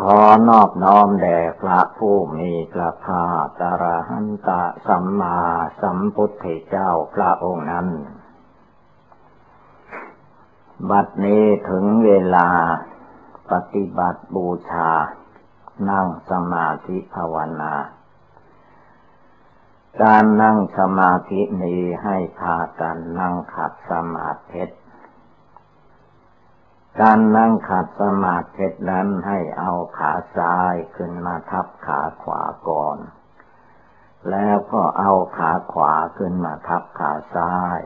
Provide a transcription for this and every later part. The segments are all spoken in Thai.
ขอนอบน้อมแด่พระผู้มีพระภาคตรหันตะสัมมาสัมพุทธเจ้าพระองค์นั้น บัดนี้ถึงเวลาปฏิบัติบูชา นั่งสมาธิภาวนา การนั่งสมาธินี้ให้พากันนั่งขัดสมาธิ การนั่งขัดสมาธินั้นให้เอาขาซ้ายขึ้นมาทับขาขวาก่อน แล้วก็เอาขาขวาขึ้นมาทับขาซ้าย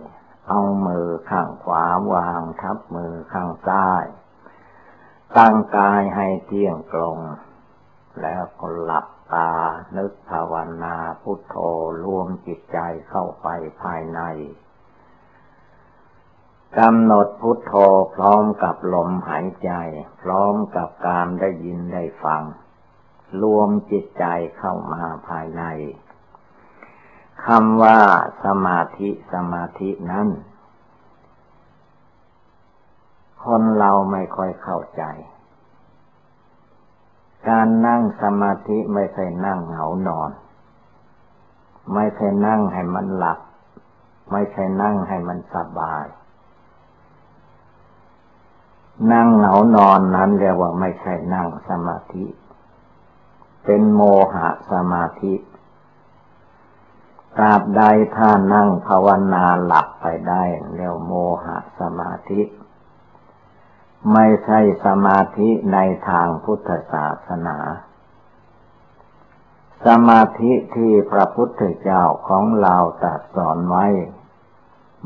เอามือข้างขวาวางทับมือข้างซ้าย ตั้งกายให้เที่ยงตรง แล้วก็หลับตา นึกภาวนาพุทโธรวมจิตใจเข้าไปภายใน กำหนดพุทโธพร้อมกับลมหายใจ พร้อมกับการได้ยินได้ฟัง รวมจิตใจเข้ามาภายในคำว่าสมาธิสมาธินั้น คนเราไม่ค่อยเข้าใจ การนั่งสมาธิไม่ใช่นั่งเหงานอน ไม่ใช่นั่งให้มันหลับ ไม่ใช่นั่งให้มันสบาย นั่งเหงานอนนั้นเรียกว่าไม่ใช่นั่งสมาธิ เป็นโมหะสมาธิตราบใดถ้านั่งภาวนาหลับไปได้เรียกโมหะสมาธิ ไม่ใช่สมาธิในทางพุทธศาสนา สมาธิที่พระพุทธเจ้าของเราตรัสสอนไว้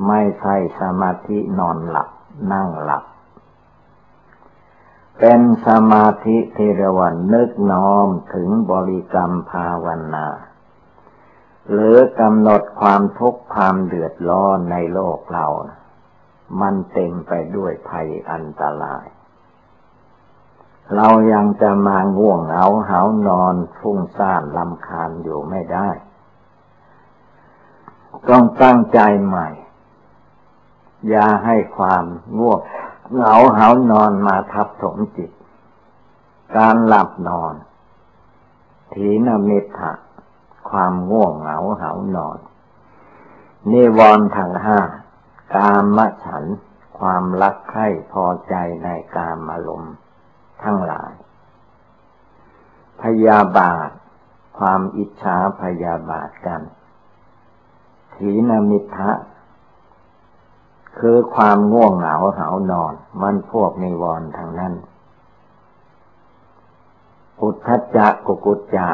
ไม่ใช่สมาธินอนหลับนั่งหลับ เป็นสมาธิที่ระวันนึกน้อมถึงบริกรรมภาวนา หรือกำหนดความทุกข์ความเดือดร้อนในโลกเรา มันเต็มไปด้วยภัยอันตราย เรายังจะมาง่วงเหงาเหานอนฟุ้งซ่านลำคาญอยู่ไม่ได้ ต้องตั้งใจใหม่ อย่าให้ความง่วง เหงาเหานอนมาทับถมจิต การหลับนอนทีนมิทะความง่วงเหงาเหานอน นิวรณ์ทางห้ากามฉัน ความรักใคร่พอใจในกามอารมณ์ทั้งหลาย พยาบาท ความอิจฉาพยาบาทกันทีนมิทะ คือความง่วงเหงาเหานอน มันพวกนิวรณ์ทางนั้นอุทธจักกุกุจจะ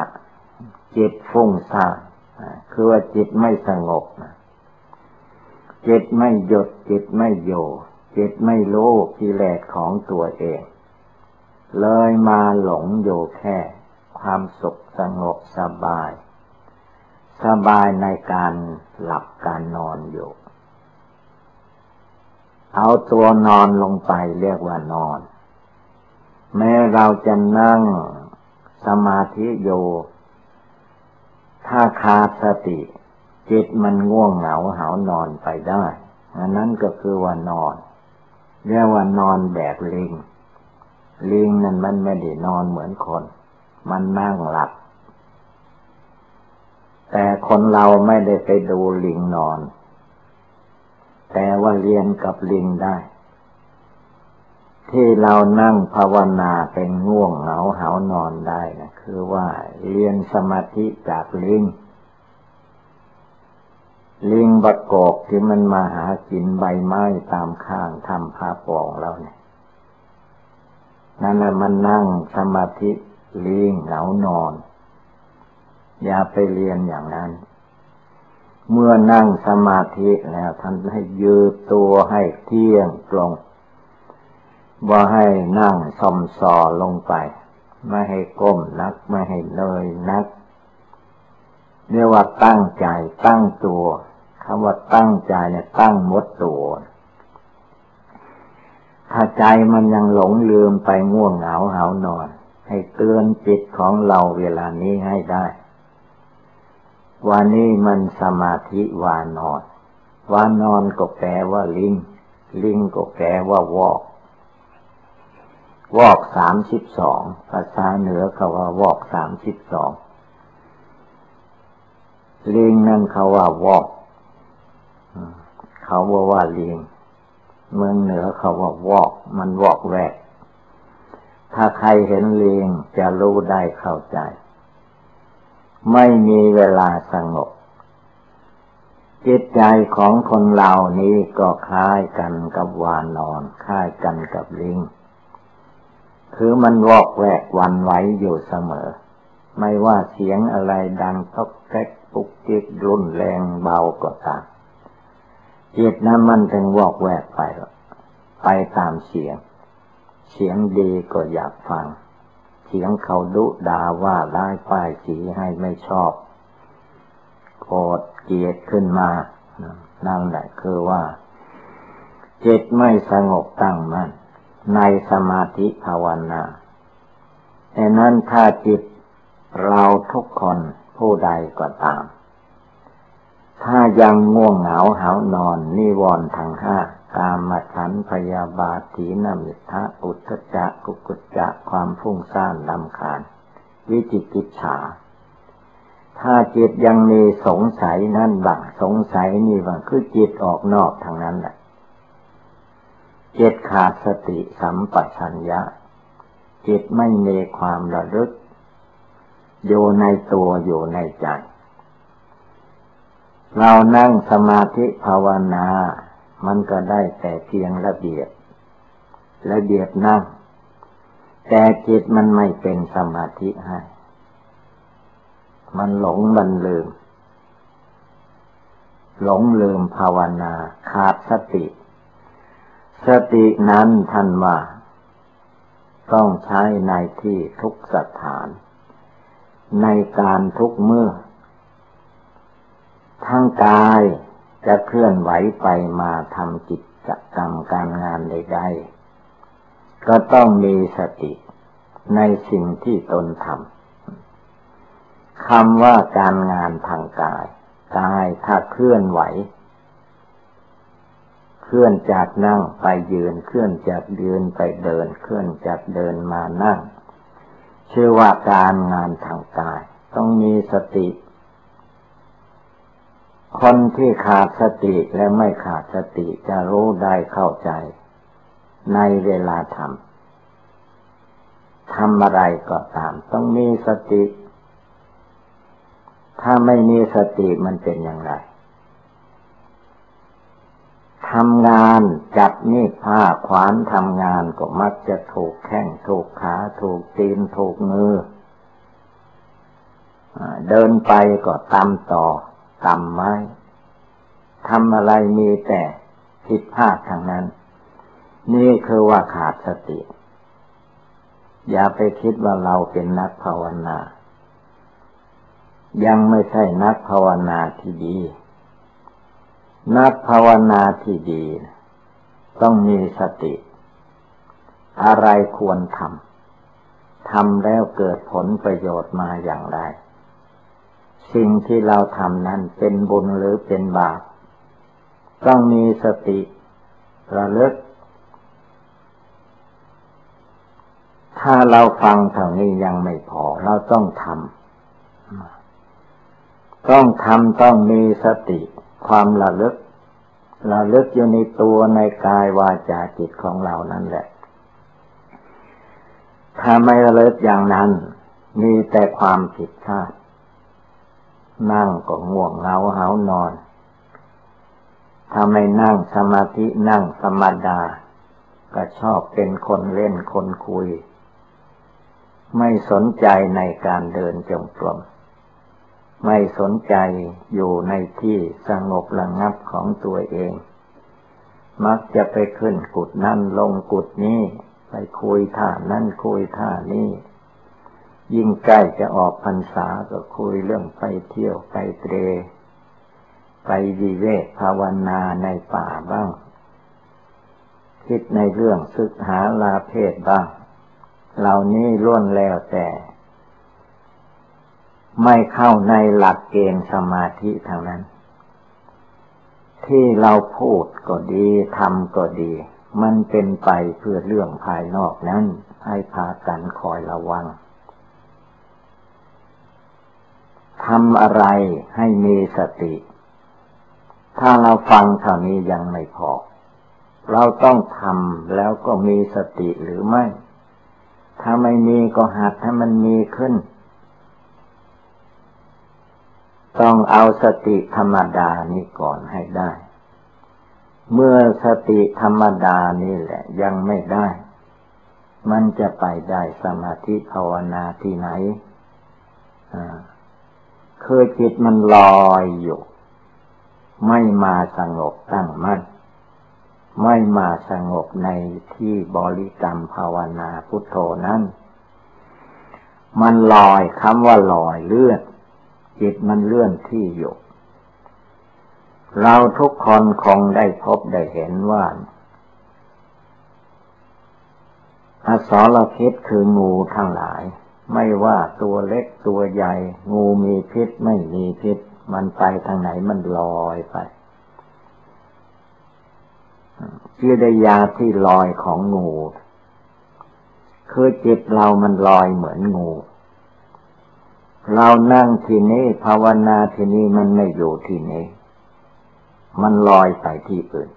จิตฟุ้งซ่านคือว่าจิตไม่สงบจิตไม่หยุดจิตไม่โยจิตไม่รู้กิเลสของตัวเอง เลยมาหลงอยู่แค่ ความสุขสงบสบาย สบายในการหลับการนอนอยู่ เอาตัวนอนลงไปเรียกว่านอน แม้เราจะนั่งสมาธิโย ถ้าขาดสติ จิตมันง่วงเหงาหานอนไปได้อันนั้นก็คือว่านอนเรียกว่านอนแบบลิง ลิงนั่นมันไม่ได้นอนเหมือนคน มันนั่งหลับ แต่คนเราไม่ได้ไปดูลิงนอน แต่ว่าเรียนกับลิงได้ ที่เรานั่งภาวนาเป็นง่วงเหงาหานอนได้นะคือว่าเรียนสมาธิจากลิงลิงบกกอกที่มันมาหากินใบไม้ตามข้างทำผ้าปองเราเนี่ยนั่นแหละมันนั่งสมาธิลิงเหงานอน อย่าไปเรียนอย่างนั้น เมื่อนั่งสมาธิแล้วท่านให้ยืดตัวให้เที่ยงตรง ว่าให้นั่งสมสอลงไป ไม่ให้ก้มนัก ไม่ให้เลยนัก เรียกว่าตั้งใจตั้งตัวคำว่าตั้งใจเนี่ยตั้งมดตัวถ้าใจมันยังหลงลืมไปง่วงเหงาเหานอน ให้เตือนจิตของเราเวลานี้ให้ได้ วันนี้มันสมาธิวานอนวานอนก็แปลว่าลิง ลิงก็แปลว่าวอก วอกสามสิบสองภาษาเหนือเขาว่าวอกสามสิบสองลิงนั่นเขาว่าวอก เขาว่าว่าลิง เมืองเหนือเขาว่าวอก มันวอกแวก ถ้าใครเห็นลิงจะรู้ได้เข้าใจ ไม่มีเวลาสงบ จิตใจของคนเหล่านี้ก็คล้ายกันกับวานนอนคล้ายกันกับลิง คือมันวอกแวกวันไหวอยู่เสมอ ไม่ว่าเสียงอะไรดังตกแก๊กปุกจิกรุนแรงเบาก็ตามจิตนั้นมันถึงวอกแวกไป ไปตามเสียง เสียงดีก็อยากฟัง เสียงเขาดุด่าว่าร้ายป้ายสีให้ไม่ชอบโกรธเกลียดขึ้นมานั่นแหละคือว่า จิตไม่สงบตั้งมัน่นในสมาธิภาวนาแต่นั้นถ้าจิตเราทุกคนผู้ใดก็ตาม ถ้ายังง่วงเหงาหานอนนิวรณ์ทางห้า กามฉันพยาบาทีนมิทะอุทจักกุกุจจะความฟุ้งซ่านลำคาญ วิจิกิจฉา ถ้าจิตยังมีสงสัยนั่นบังสงสัยนี่บังคือจิตออกนอกทางนั้นแหละจิตขาดสติสัมปชัญญะ จิตไม่มีความระลึก อยู่ในตัวอยู่ในใจ เรานั่งสมาธิภาวนา มันก็ได้แต่เพียงระเบียบระเบียบนั่ง แต่จิตมันไม่เป็นสมาธิให้ มันหลงบันลืม หลงลืมภาวนาขาดสติ สตินั้นท่านว่า ต้องใช้ในที่ทุกสถาน ในการทุกเมื่อ ทั้งกาย จะเคลื่อนไหวไปมาทำกิจกรรมการงานใดๆ ก็ต้องมีสติในสิ่งที่ตนทำคำว่าการงานทางกาย กายถ้าเคลื่อนไหว เคลื่อนจากนั่งไปยืน เคลื่อนจากยืนไปเดิน เคลื่อนจากเดินมานั่ง ชื่อว่าการงานทางกาย ต้องมีสติ คนที่ขาดสติและไม่ขาดสติจะรู้ได้เข้าใจ ในเวลาทำทำอะไรก็ตาม ต้องมีสติ ถ้าไม่มีสติมันเป็นอย่างไรทำงานจับนี่ผ้าขวานทำงานก็มักจะถูกแข้งถูกขาถูกตีนถูกมือเดินไปก็ตำต่อ ตำไม้ทำอะไรมีแต่ผิดพลาดทางนั้น นี่คือว่าขาดสติ อย่าไปคิดว่าเราเป็นนักภาวนา ยังไม่ใช่นักภาวนาที่ดี นักภาวนาที่ดี ต้องมีสติ อะไรควรทำทำแล้วเกิดผลประโยชน์มาอย่างไร สิ่งที่เราทำนั้นเป็นบุญหรือเป็นบาปต้องมีสติระลึก ถ้าเราฟังเท่านี้ยังไม่พอ เราต้องทำต้องทำต้องมีสติ ความระลึกระลึกอยู่ในตัวในกายวาจาจิตของเรานั่นแหละ ถ้าไม่ระลึกอย่างนั้น มีแต่ความผิดพลาด นั่งก็ง่วงเหงาเหานอน ถ้าไม่นั่งสมาธินั่งสมาดา ก็ชอบเป็นคนเล่นคนคุย ไม่สนใจในการเดินจงกรมไม่สนใจอยู่ในที่สงบระงับของตัวเอง มักจะไปขึ้นกุดนั่นลงกุดนี้ ไปคุยท่านั่นคุยท่านี้ ยิ่งใกล้จะออกพรรษาก็คุยเรื่องไปเที่ยวไปเตร ไปวิเวกภาวนาในป่าบ้าง คิดในเรื่องศึกหาลาเพศบ้าง เหล่านี้ล้วนแล้วแต่ ไม่เข้าในหลักเกณฑ์สมาธิทางนั้น ที่เราพูดก็ดีทำก็ดี มันเป็นไปเพื่อเรื่องภายนอกนั้น ให้พากันคอยระวัง ทำอะไรให้มีสติ ถ้าเราฟังเท่านี้ยังไม่พอ เราต้องทำแล้วก็มีสติหรือไม่ ถ้าไม่มีก็หัดให้มันมีขึ้น ต้องเอาสติธรรมดานี้ก่อนให้ได้ เมื่อสติธรรมดานี่แหละ ยังไม่ได้ มันจะไปได้สมาธิภาวนาที่ไหนอ่า คือจิตมันลอยอยู่ ไม่มาสงบตั้งมั่นไม่มาสงบในที่บริกรรมภาวนาพุทโธนั้น มันลอยคำว่าลอยเลื่อน จิตมันเลื่อนที่อยู่ เราทุกคนคงได้พบได้เห็นว่าอสรพิษคืองูทั้งหลาย ไม่ว่าตัวเล็กตัวใหญ่ งูมีพิษไม่มีพิษ มันไปทางไหนมันลอยไปชื่อได้ยาที่ลอยของงู คือจิตเรามันลอยเหมือนงู เรานั่งที่นี้ภาวนาที่นี้มันไม่อยู่ที่นี้มันลอยไปที่อื่น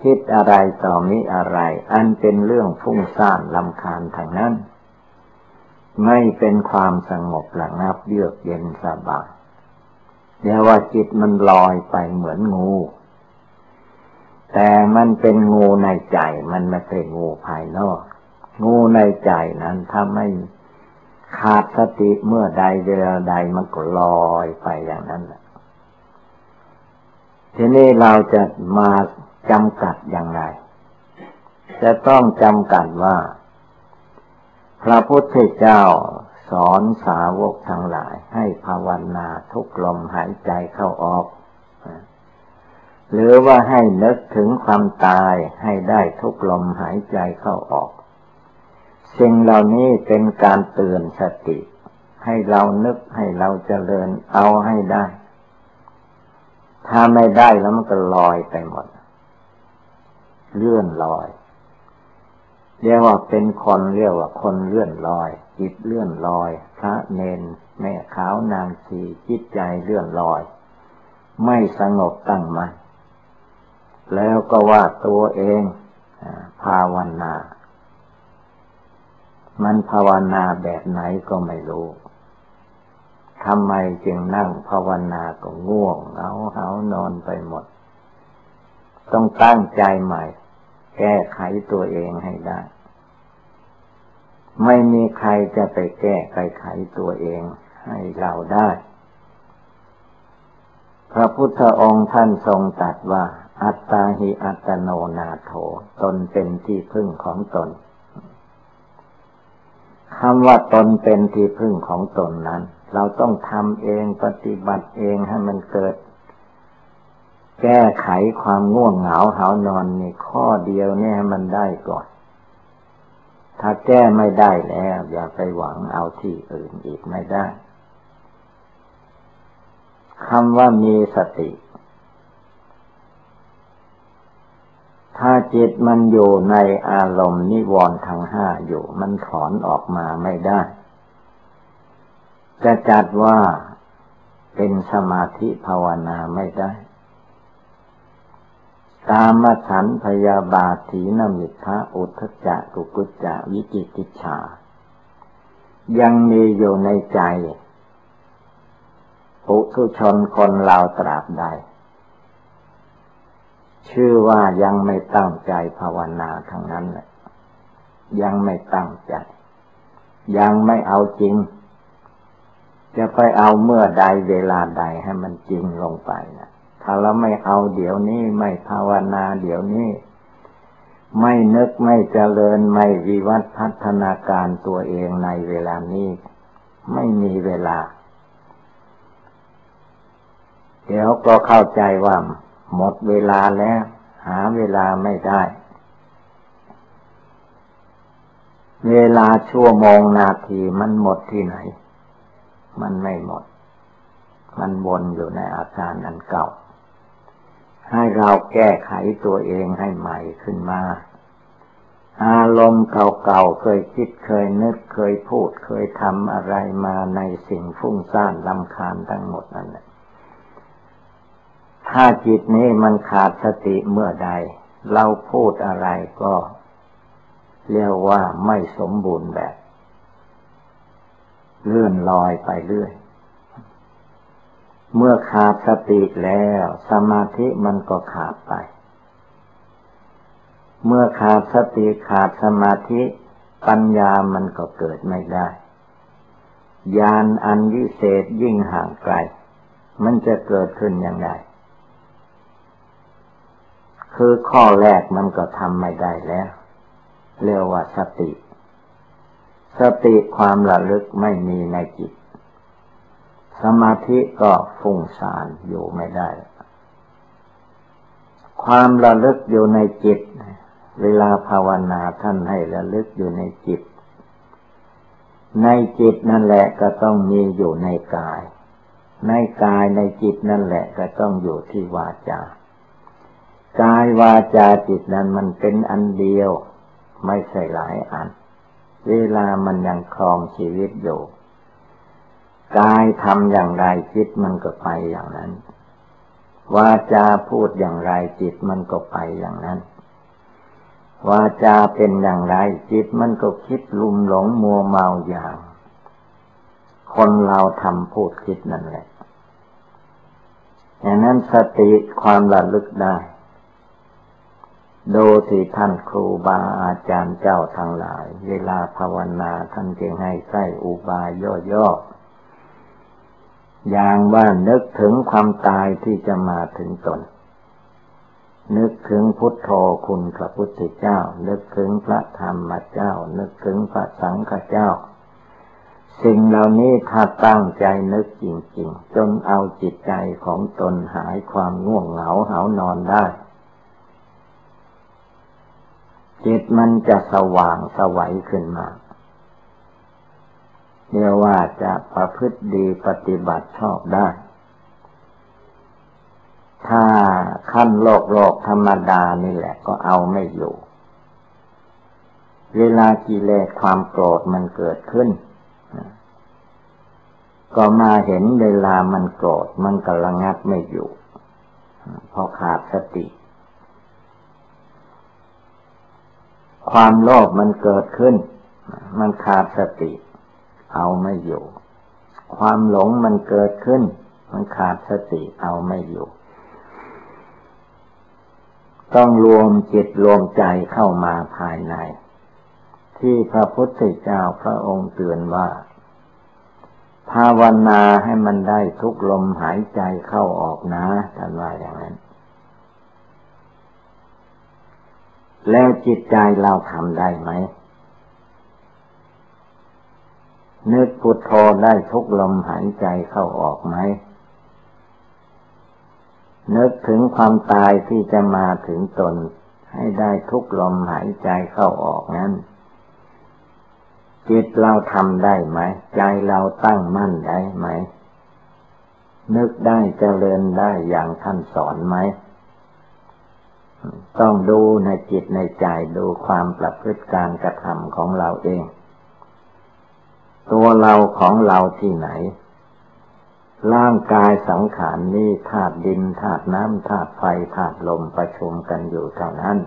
คิดอะไรต่อมิอะไร อันเป็นเรื่องฟุ้งซ่านลำคาญทางนั้น ไม่เป็นความสงบระงับเยือกเย็นสบายเดี๋ยวว่าจิตมันลอยไปเหมือนงู แต่มันเป็นงูในใจ มันไม่ใช่งูภายนอก งูในใจนั้นถ้าไม่ขาดสติเมื่อใดเวลาใดมันก็ลอยไปอย่างนั้นทีนี้เราจะมาจำกัดอย่างไร จะต้องจำกัดว่า พระพุทธเจ้าสอนสาวกทั้งหลายให้ภาวนาทุกลมหายใจเข้าออก หรือว่าให้นึกถึงความตายให้ได้ทุกลมหายใจเข้าออก สิ่งเหล่านี้เป็นการเตือนสติ ให้เรานึกให้เราเจริญเอาให้ได้ ถ้าไม่ได้แล้วมันก็ลอยไปหมด เลื่อนลอย เรียกว่าเป็นคนเรียกว่าคนเลื่อนลอย จิตเลื่อนลอย พระเนนแม่ขาวนางชีจิตใจเลื่อนลอย ไม่สงบตั้งมัน่นแล้วก็ว่าตัวเองภาวนา มันภาวนาแบบไหนก็ไม่รู้ทำไมจึงนั่งภาวนาก็ง่วงเหงาเหานอนไปหมด ต้องตั้งใจใหม่ แก้ไขตัวเองให้ได้ ไม่มีใครจะไปแก้ไขไขตัวเองให้เราได้ พระพุทธองค์ท่านทรงตรัสว่า อัตตาหิอัตโนนาโถ ตนเป็นที่พึ่งของตนคำว่าตนเป็นที่พึ่งของตนนั้น เราต้องทำเองปฏิบัติเองให้มันเกิด แก้ไขความง่วงเหงาหานอนนี่ข้อเดียวเนี่ยมันได้ก่อน ถ้าแก้ไม่ได้แล้ว อย่าไปหวังเอาที่อื่นอีกไม่ได้คำว่ามีสติ ถ้าจิตมันอยู่ในอารมณ์นิวรณ์ทั้งห้าอยู่ มันถอนออกมาไม่ได้ จะจัดว่าเป็นสมาธิภาวนาไม่ได้ กามฉันพยาบาทีนมิทะอุทจจะกุกุจจะวิจิกิจฉา ยังมีอยู่ในใจ ปุถุชนคนเราตราบใด ชื่อว่ายังไม่ตั้งใจภาวนาทั้งนั้นแหละยังไม่ตั้งใจ ยังไม่เอาจริง จะไปเอาเมื่อใดเวลาใดให้มันจริงลงไปนะ ถ้าเราไม่เอาเดี๋ยวนี้ไม่ภาวนาเดี๋ยวนี้ ไม่นึกไม่เจริญไม่วิวัฒพัฒนาการตัวเองในเวลานี้ ไม่มีเวลา เดี๋ยวก็เข้าใจว่า หมดเวลาแล้ว หาเวลาไม่ได้ เวลาชั่วโมงนาทีมันหมดที่ไหน มันไม่หมดมันวนอยู่ในอาการอันเก่า ให้เราแก้ไขตัวเองให้ใหม่ขึ้นมา อารมณ์เก่าๆเคยคิดเคยนึกเคยพูดเคยทำอะไรมาในสิ่งฟุ้งซ่านลำคาญทั้งหมดนั่นแหละถ้าจิตนี้มันขาดสติเมื่อใด เราพูดอะไรก็เรียกว่าไม่สมบูรณ์แบบ เลื่อนลอยไปเรื่อย เมื่อขาดสติแล้ว สมาธิมันก็ขาดไป เมื่อขาดสติขาดสมาธิปัญญามันก็เกิดไม่ได้ ญาณอันวิเศษยิ่งห่างไกล มันจะเกิดขึ้นอย่างไร คือข้อแรกมันก็ทำไม่ได้แล้ว เรียกว่าสติ สติความระลึกไม่มีในจิต สมาธิก็ฟุ้งซ่านอยู่ไม่ได้ ความระลึกอยู่ในจิต เวลาภาวนาท่านให้ระลึกอยู่ในจิต ในจิตนั่นแหละก็ต้องมีอยู่ในกาย ในกายในจิตนั่นแหละก็ต้องอยู่ที่วาจากายวาจาจิตนั้นมันเป็นอันเดียว ไม่ใช่หลายอัน เวลามันยังครองชีวิตอยู่ กายทำอย่างไรจิตมันก็ไปอย่างนั้นวาจาพูดอย่างไรจิตมันก็ไปอย่างนั้นวาจาเป็นอย่างไรจิตมันก็คิดลุ่มหลงมัวเมาอย่าง คนเราทำพูดคิดนั่นแหละอย่างนั้นสติความระลึกได้โดที่ท่านครูบาอาจารย์เจ้าทั้งหลาย เวลาภาวนาท่านจึงให้ใส่อุบายย่อๆ อย่างว่านึกถึงความตายที่จะมาถึงตน นึกถึงพุทโธคุณพระพุทธเจ้า นึกถึงพระธรรมเจ้า นึกถึงพระสังฆเจ้า สิ่งเหล่านี้ถ้าตั้งใจนึกจริง ๆ จนเอาจิตใจของตนหายความง่วงเหงาเหานอนได้ จิตมันจะสว่างสวัยขึ้นมา เรียกว่าจะประพฤติดีปฏิบัติชอบได้ ถ้าขั้นโลกโลกธรรมดานี่แหละก็เอาไม่อยู่ เวลากิเลสความโกรธมันเกิดขึ้น ก็มาเห็นเวลามันโกรธมันกระงับไม่อยู่เพราะขาดสติความโลภมันเกิดขึ้น มันขาดสติ เอาไม่อยู่ ความหลงมันเกิดขึ้น มันขาดสติเอาไม่อยู่ ต้องรวมจิตรวมใจเข้ามาภายใน ที่พระพุทธเจ้าพระองค์เตือนว่า ภาวนาให้มันได้ทุกลมหายใจเข้าออกนะท่านว่าอย่างนั้นแล้วจิตใจเราทำได้ไหม นึกพุทโธได้ทุกลมหายใจเข้าออกไหม นึกถึงความตายที่จะมาถึงตน ให้ได้ทุกลมหายใจเข้าออกนั้นจิตเราทำได้ไหม ใจเราตั้งมั่นได้ไหม นึกได้เจริญได้อย่างท่านสอนไหม ต้องดูในจิตในใจดูความประพฤติการกระทำของเราเอง ตัวเราของเราที่ไหน ร่างกายสังขารนี้ธาตุดินธาตุน้ำธาตุไฟธาตุลมประชุมกันอยู่เท่านั้น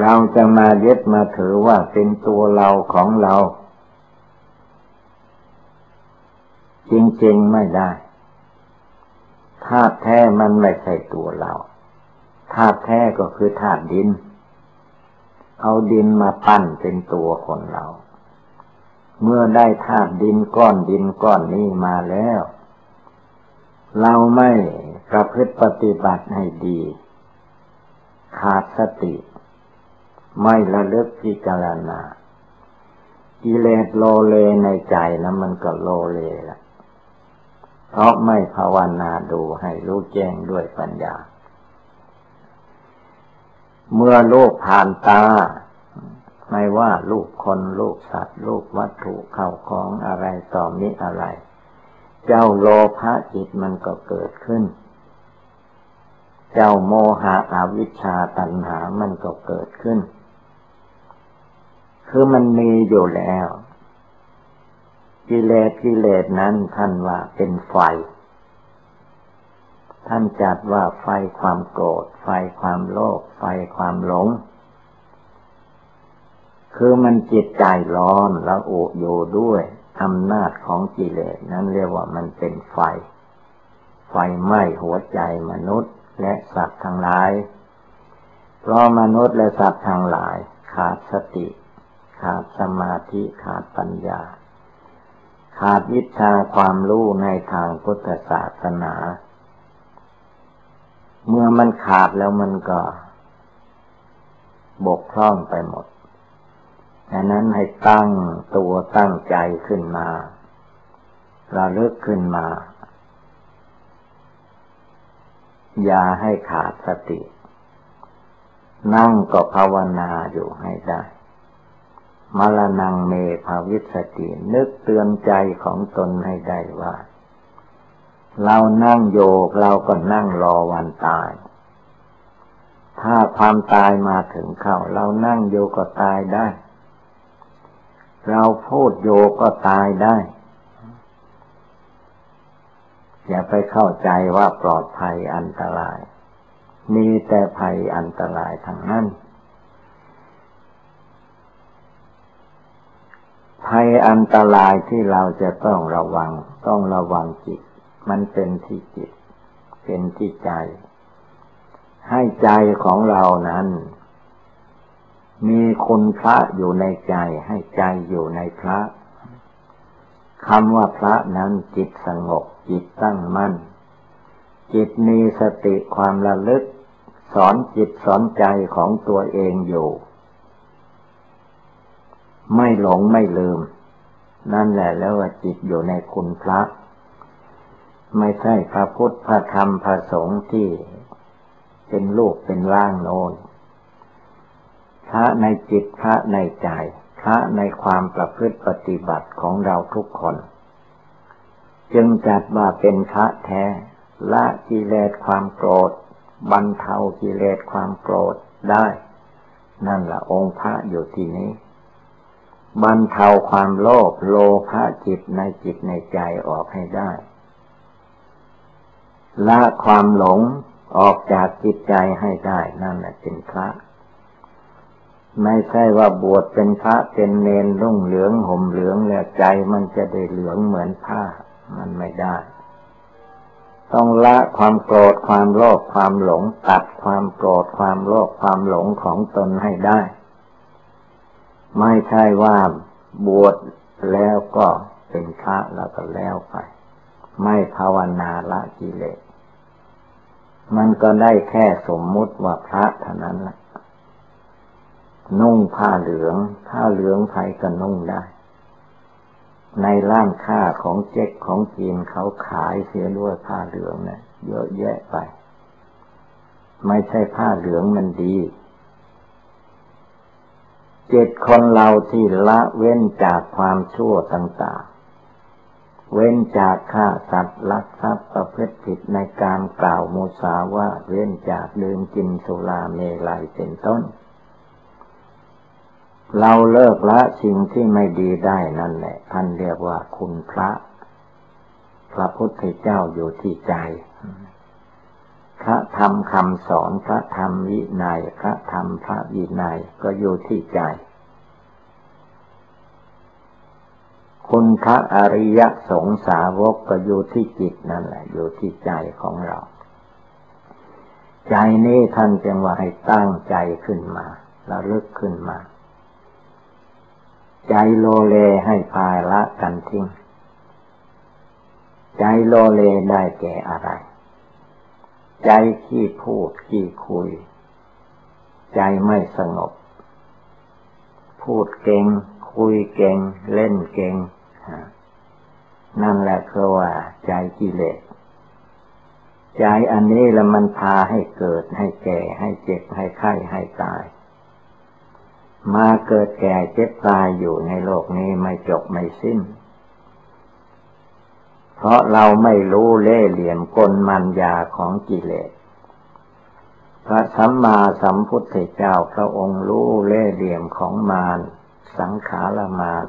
เราจะมายึดมาถือว่าเป็นตัวเราของเรา จริงๆไม่ได้ธาตุแท้มันไม่ใช่ตัวเราธาตุแท้ก็คือธาตุดิน เอาดินมาปั้นเป็นตัวคนเรา เมื่อได้ธาตุดินก้อนดินก้อนนี้มาแล้ว เราไม่ประพฤติปฏิบัติให้ดี ขาดสติ ไม่ระลึกพิจารณากิเลสโลเลในใจนะมันก็โลเลละเพราะไม่ภาวนาดูให้รู้แจ้งด้วยปัญญา เมื่อโลกผ่านตา ไม่ว่าลูกคนลูกสัตว์ ลูกวัตถุเข้าของอะไรต่อมิอะไร เจ้าโลภะจิตมันก็เกิดขึ้น เจ้าโมหะอวิชชาตัณหามันก็เกิดขึ้น คือมันมีอยู่แล้ว กิเลสกิเลสนั้นท่านว่าเป็นไฟท่านจัดว่าไฟความโกรธ ไฟความโลภ ไฟความหลง คือมันจิตใจร้อนแล้วอุอยู่ด้วยอำนาจของกิเลสนั้นเรียกว่ามันเป็นไฟ ไฟไหม้หัวใจมนุษย์และสัตว์ทั้งหลาย เพราะมนุษย์และสัตว์ทั้งหลายขาดสติ ขาดสมาธิขาดปัญญา ขาดวิชาความรู้ในทางพุทธศาสนา เมื่อมันขาดแล้วมันก็ บกพร่องไปหมด ดังนั้นให้ตั้งตัวตั้งใจขึ้นมาระลึกขึ้นมา อย่าให้ขาดสติ นั่งก็ภาวนาอยู่ให้ได้มรณงเมภาวิสติ นึกเตือนใจของตนให้ได้ว่า เรานั่งโยกเราก็นั่งรอวันตาย ถ้าความตายมาถึงเข้า เรานั่งโยก็ตายได้ เราพูดโยก็ตายได้ อย่าไปเข้าใจว่าปลอดภัยอันตราย มีแต่ภัยอันตรายทั้งนั้น ภัยอันตรายที่เราจะต้องระวัง ต้องระวังจิต มันเป็นที่จิต เป็นที่ใจ ให้ใจของเรานั้น มีคุณพระอยู่ในใจให้ใจอยู่ในพระคำว่าพระนั้นจิตสงบจิตตั้งมั่น จิตมีสติความระลึก สอนจิตสอนใจของตัวเองอยู่ ไม่หลงไม่ลืม นั่นแหละแล้วว่าจิตอยู่ในคุณพระ ไม่ใช่พระพุทธพระธรรมพระสงฆ์ที่เป็นลูกเป็นร่างโน้น พระในจิตพระในใจ พระในความประพฤติปฏิบัติของเราทุกคน จึงจัดว่าเป็นพระแท้ ละกิเลสความโกรธบรรเทากิเลสความโกรธได้ นั่นแหละองค์พระอยู่ที่นี้บรรเทาความโลภโลภะจิตในจิตในใจออกให้ได้ ละความหลงออกจากจิตใจให้ได้นั่นแหละเป็นพระ ไม่ใช่ว่าบวชเป็นพระเป็นเนรรุ่งเหลืองห่มเหลืองแล้วใจมันจะได้เหลืองเหมือนผ้า มันไม่ได้ ต้องละความโกรธความโลภความหลงตัดความโกรธความโลภความหลงของตนให้ได้ ไม่ใช่ว่าบวชแล้วก็เป็นพระแล้วก็แล้วไป ไม่ภาวนาละกิเลสมันก็ได้แค่สมมุติว่าพระเท่านั้นแหละ นุ่งผ้าเหลือง ผ้าเหลืองไผก็นุ่งได้ ในร้านค้าของเจ๊กของจีนเขาขายเสียด้วยผ้าเหลืองเนะี่ยเยอะแยะไป ไม่ใช่ผ้าเหลืองมันดีจิตคนเราที่ละเว้นจากความชั่วต่างๆ เว้นจากฆ่าสัตว์ลักทรัพย์ประพฤติผิดในการกล่าวโมสาวาเว้นจากดื่มกินสุราเมลัยเป็นต้น เราเลิกละสิ่งที่ไม่ดีได้นั่นแหละ ท่านเรียกว่าคุณพระ พระพุทธเจ้าอยู่ที่ใจ พระธรรมคำสอนพระธรรมวินัยพระธรรมพระวินัยก็อยู่ที่ใจ คุณพระอริยสงสาวกก็อยู่ที่จิตนั่นแหละ อยู่ที่ใจของเรา ใจนี้ท่านจึงว่าให้ตั้งใจขึ้นมาระลึกขึ้นมา ใจโลเลให้พายละกันทิ้ง ใจโลเลได้แก่อะไร ใจขี้พูดขี้คุย ใจไม่สงบ พูดเก่ง คุยเก่ง เล่นเก่ง นั่นแหละคือว่าใจกิเลสใจอันนี้ล้วมันพาให้เกิดให้แก่ให้เจ็บให้ไข้ให้ตาย มาเกิดแก่เจ็บตายอยู่ในโลกนี้ไม่จบไม่สิ้น เพราะเราไม่รู้เล่เหลี่ยมกลมันยาของกิเลส พระสัมมาสัมพุทธเจ้าพระองค์รู้เล่เหลี่ยมของมารสังขารมาร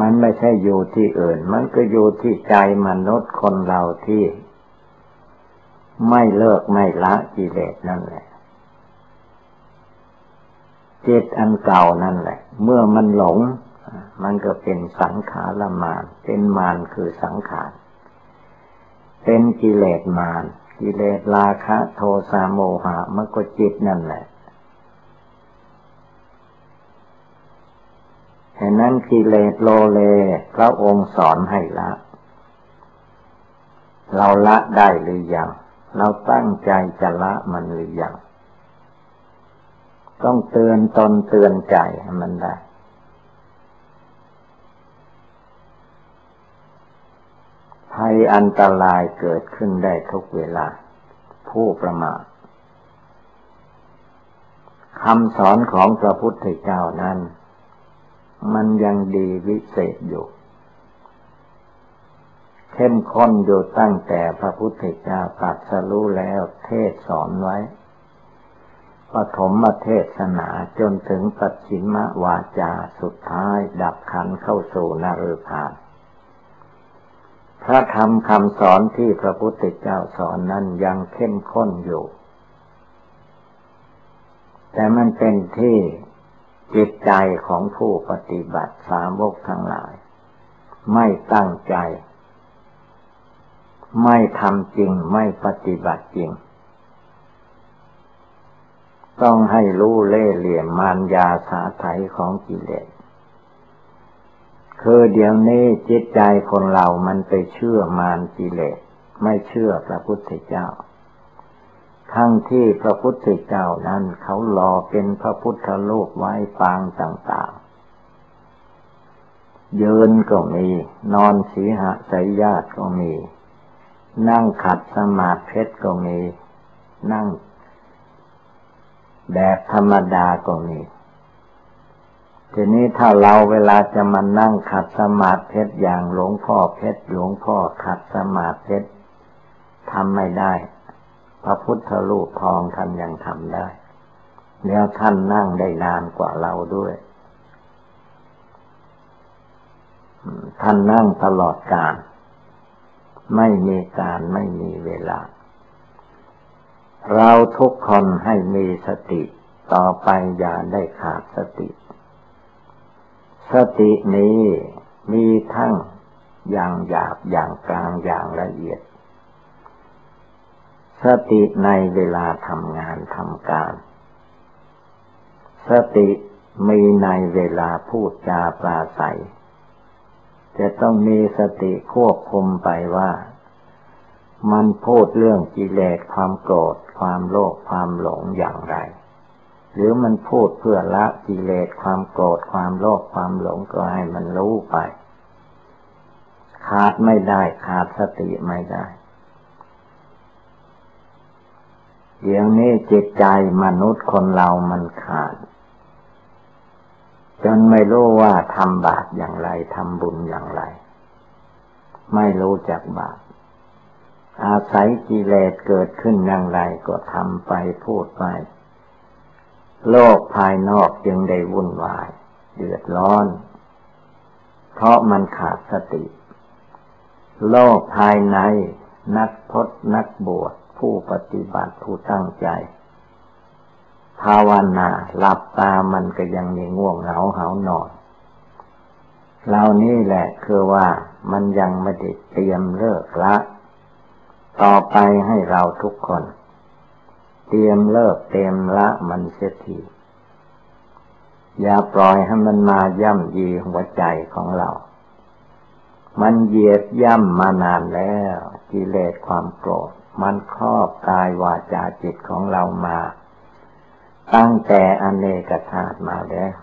มันไม่ใช่อยู่ที่อื่น มันก็อยู่ที่ใจมนุษย์คนเราที่ ไม่เลิกไม่ละกิเลสนั่นแหละ จิตอันเก่านั่นแหละ เมื่อมันหลง มันก็เป็นสังขารมารเป็นมารคือสังขาร เป็นกิเลสมารกิเลสราคะ โทสะโมหะมันก็จิตนั่นแหละฉะนั้นกิเลสโลเลพระองค์สอนให้ละ เราละได้หรือยัง เราตั้งใจจะละมันหรือยัง ต้องเตือนตนเตือนใจให้มันได้ภัยอันตรายเกิดขึ้นได้ทุกเวลา ผู้ประมาทคำสอนของพระพุทธเจ้านั้น มันยังดีวิเศษอยู่ เข้มข้นอยู่ตั้งแต่พระพุทธเจ้าตรัสรู้แล้วเทศสอนไว้ ปฐมเทศนาจนถึงปัจฉิมวาจาสุดท้ายดับขันเข้าสู่นรพานพระธรรมคำสอนที่พระพุทธเจ้าสอนนั้นยังเข้มข้นอยู่ แต่มันเป็นที่จิตใจของผู้ปฏิบัติสาวกทั้งหลาย ไม่ตั้งใจ ไม่ทำจริงไม่ปฏิบัติจริง ต้องให้รู้เล่เหลี่ยมมารยาสาไถของกิเลสคือเดี๋ยวนี้จิตใจคนเรามันไปเชื่อมารกิเลส ไม่เชื่อพระพุทธเจ้า ทั้งที่พระพุทธเจ้านั้นเขาหล่อเป็นพระพุทธรูปไว้ปางต่างๆ เยืนก็มี นอนสีหะสยญาติก็มี นั่งขัดสมาธิเพชรก็มี นั่ง แบบธรรมดาก็มี ทีนี้ถ้าเราเวลาจะมานั่งขัดสมาธิอย่างหลวงพ่อเพชรหลวงพ่อขัดสมาธิทำไม่ได้ พระพุทธรูปทองท่านยังทำได้แล้วท่านนั่งได้นานกว่าเราด้วย ท่านนั่งตลอดกาลไม่มีการไม่มีเวลา เราทุกคนให้มีสติต่อไปอย่าได้ขาดสติ สตินี้มีทั้งอย่างหยาบอย่างกลางอย่างละเอียด สติในเวลาทำงานทำการ สติมีในเวลาพูดจาปราศัย จะต้องมีสติควบคุมไปว่า มันพูดเรื่องกิเลสความโกรธความโลภความหลงอย่างไร หรือมันพูดเพื่อละกิเลสความโกรธความโลภความหลงก็ให้มันรู้ไป ขาดไม่ได้ขาดสติไม่ได้เดี๋ยวนี้จิตใจมนุษย์คนเรามันขาด จนไม่รู้ว่าทำบาปอย่างไรทำบุญอย่างไร ไม่รู้จักบาป อาศัยกิเลสเกิดขึ้นอย่างไรก็ทำไปพูดไป โลกภายนอกจึงได้วุ่นวาย เดือดร้อน เพราะมันขาดสติ โลกภายในนักพจนักบวชผู้ปฏิบัติผู้ตั้งใจ ภาวนาหลับตามันก็ยังมีง่วงเหงาเหานอนเหล่านี้แหละคือว่ามันยังไม่ได้เตรียมเลิกละ ต่อไปให้เราทุกคน เตรียมเลิกเตรียมละมันเสียทีอย่าปล่อยให้มันมาย่ำยีหัวใจของเรา มันเหยียดย่ำมานานแล้วกิเลสความโกรธ มันครอบกายวาจาจิตของเรามา ตั้งแต่อเนกชาติมาแล้ว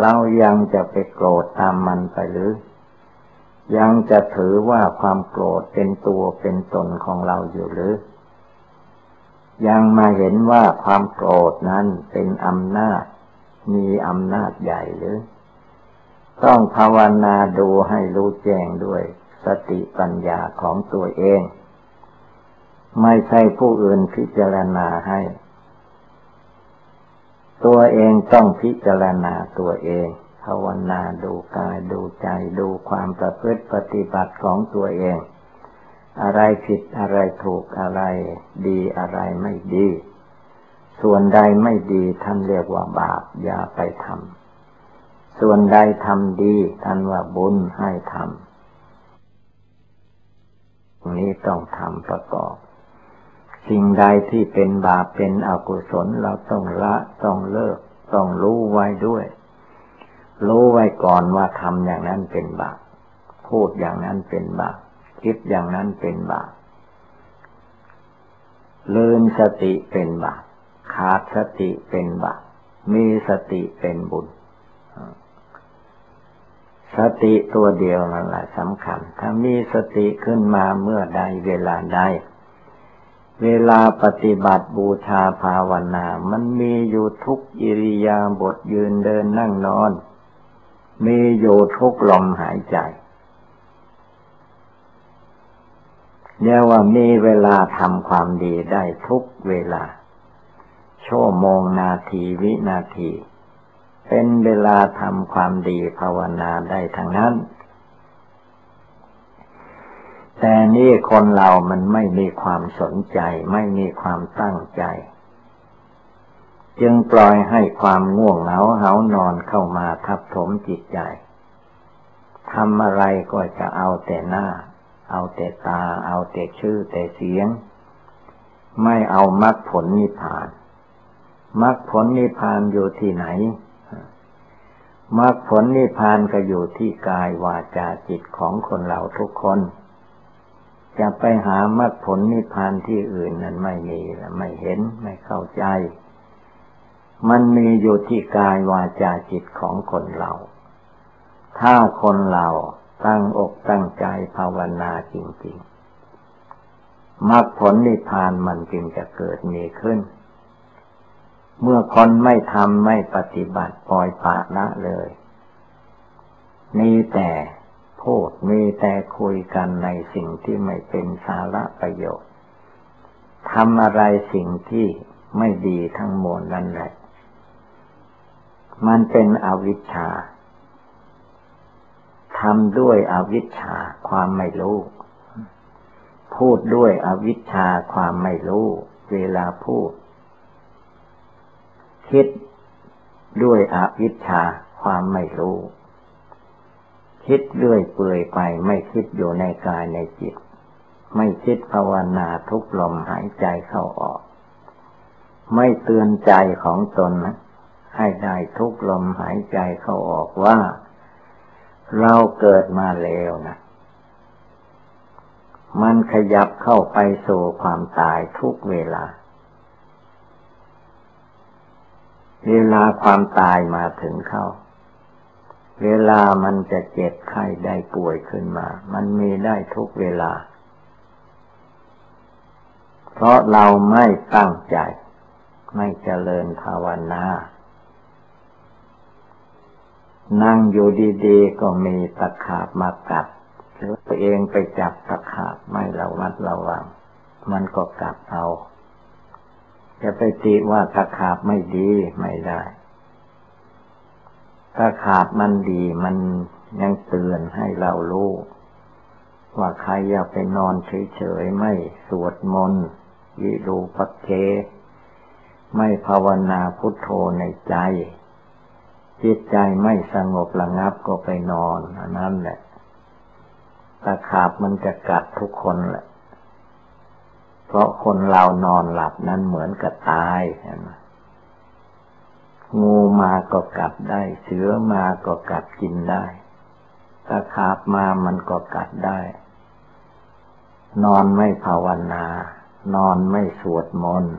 เรายังจะไปโกรธตามมันไปหรือ ยังจะถือว่าความโกรธเป็นตัวเป็นตนของเราอยู่หรือ ยังมาเห็นว่าความโกรธนั้นเป็นอำนาจ มีอำนาจใหญ่หรือ ต้องภาวนาดูให้รู้แจ้งด้วยสติปัญญาของตัวเอง ไม่ใช่ผู้อื่นพิจารณาให้ ตัวเองต้องพิจารณาตัวเอง ภาวนาดูกายดูใจดูความประพฤติปฏิบัติของตัวเอง อะไรผิดอะไรถูกอะไรดีอะไรไม่ดี ส่วนใดไม่ดีท่านเรียกว่าบาปอย่าไปทำส่วนใดทำดีท่านว่าบุญให้ทำนี้ต้องทำประกอบสิ่งใดที่เป็นบาปเป็นอกุศลเราต้องละต้องเลิก ต้องรู้ไว้ด้วย รู้ไว้ก่อนว่าทำอย่างนั้นเป็นบาปพูดอย่างนั้นเป็นบาปคิดอย่างนั้นเป็นบาปลืมสติเป็นบาปขาดสติเป็นบาปมีสติเป็นบุญ สติตัวเดียวนั่นแหละสำคัญ ถ้ามีสติขึ้นมาเมื่อใดเวลาใดเวลาปฏิบัติบูชาภาวนา มันมีอยู่ทุกอิริยาบถยืนเดินนั่งนอน มีอยู่ทุกลมหายใจเรียกว่ามีเวลาทำความดีได้ทุกเวลา ชั่วโมงนาทีวินาที เป็นเวลาทำความดีภาวนาได้ทั้งนั้น แต่นี่คนเรามันไม่มีความสนใจ ไม่มีความตั้งใจ จึงปล่อยให้ความง่วงเหงาเหานอนเข้ามาทับถมจิตใจทำอะไรก็จะเอาแต่หน้า เอาแต่ตา เอาแต่ชื่อแต่เสียง ไม่เอามรรคผลนิพพานมรรคผลนิพพานอยู่ที่ไหนมรรคผลนิพพานก็อยู่ที่กายวาจาจิตของคนเราทุกคน จะไปหามรรคผลนิพพานที่อื่นนั้นไม่มีไม่เห็นไม่เข้าใจ มันมีอยู่ที่กายวาจาจิตของคนเรา ถ้าคนเราตั้งอกตั้งใจภาวนาจริงๆมรรคผลนิพพานมันจึงจะเกิดมีขึ้น เมื่อคนไม่ทำไม่ปฏิบัติปล่อยปะละเลยมีแต่พูดมีแต่คุยกันในสิ่งที่ไม่เป็นสาระประโยชน์ทำอะไรสิ่งที่ไม่ดีทั้งมวลนั่นแหละ มันเป็นอวิชชาทำด้วยอวิชชาความไม่รู้ พูดด้วยอวิชชาความไม่รู้ เวลาพูด คิดด้วยอวิชชาความไม่รู้ คิดเรื่อยเปื่อยไปไม่คิดอยู่ในกายในจิต ไม่คิดภาวนาทุกลมหายใจเข้าออก ไม่เตือนใจของตนนะ ให้ได้ทุกลมหายใจเข้าออกว่า เราเกิดมาแล้วนะมันขยับเข้าไปสู่ความตายทุกเวลา เวลาความตายมาถึงเข้า เวลามันจะเจ็บไข้ได้ป่วยขึ้นมา มันมีได้ทุกเวลา เพราะเราไม่ตั้งใจ ไม่เจริญภาวนา นั่งอยู่ดีๆ ก็มีตะขาบมากัดหรือตัวเองไปจับตะขาบไม่ระวัดระวัง มันก็กัดเอา จะไปติว่าตะขาบไม่ดีไม่ได้ตะขาบมันดีมันยังเตือนให้เรารู้ว่าใครอย่าไปนอนเฉยๆไม่สวดมนต์วิรูปักเคไม่ภาวนาพุทโธในใจ จิตใจไม่สงบระงับก็ไปนอนอันนั้นแหละตะขาบมันจะกัดทุกคนแหละ เพราะคนเรานอนหลับนั้นเหมือนกับตายงูมาก็กัดได้ เสือมาก็กัดกินได้ ตะขาบมามันก็กัดได้ นอนไม่ภาวนา นอนไม่สวดมนต์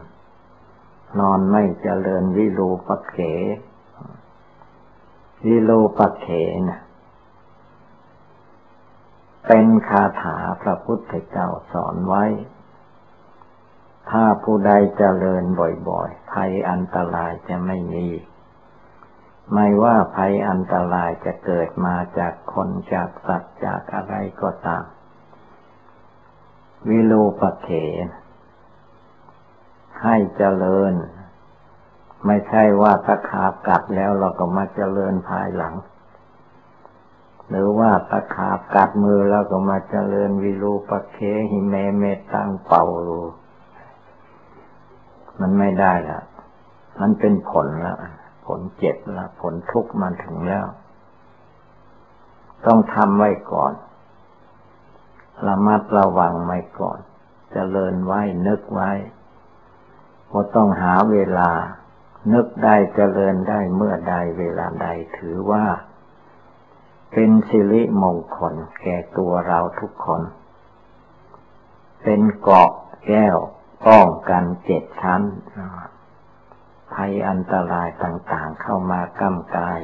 นอนไม่เจริญวิรูปเข วิโลปเขนะเป็นคาถาพระพุทธเจ้าสอนไว้ ถ้าผู้ใดเจริญบ่อยๆภัยอันตรายจะไม่มี ไม่ว่าภัยอันตรายจะเกิดมาจากคนจากสัตว์จากอะไรก็ตาม วิโลปเขนให้เจริญ ไม่ใช่ว่าถ้าขาบกัดแล้วเราก็มาเจริญภายหลัง หรือว่าตะขาบกัดมือแล้วก็มาเจริญวิรูปเคหิเมเมตังเป่ามันไม่ได้ละมันเป็นผลละผลเจ็บละผลทุกข์มันถึงแล้ว ต้องทำไว้ก่อนระมัดระวังไว้ก่อนเจริญไว้นึกไว้พอต้องหาเวลา นึกได้เจริญได้เมื่อใดเวลาใดถือว่า เป็นสิริมงคลแก่ตัวเราทุกคน เป็นเกาะแก้วป้องกันเจ็ดชั้นภัยอันตรายต่างๆเข้ามากำกาย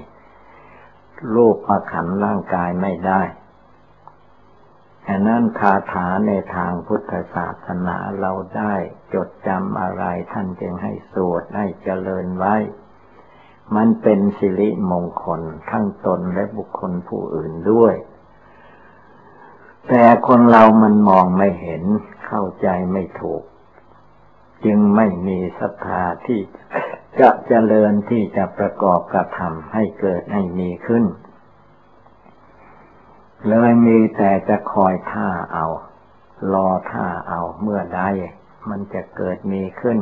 รูปประขันร่างกายไม่ได้อันนั้นคาถาในทางพุทธศาสนาเราได้ จดจำอะไร ท่านจึงให้สวดให้เจริญไว้ มันเป็นสิริมงคลทั้งตนและบุคคลผู้อื่นด้วย แต่คนเรามันมองไม่เห็นเข้าใจไม่ถูก จึงไม่มีศรัทธาที่จะเจริญที่จะประกอบกระทำให้เกิดให้มีขึ้น เลยมีแต่จะคอยท่าเอา รอท่าเอาเมื่อใด มันจะเกิดมีขึ้น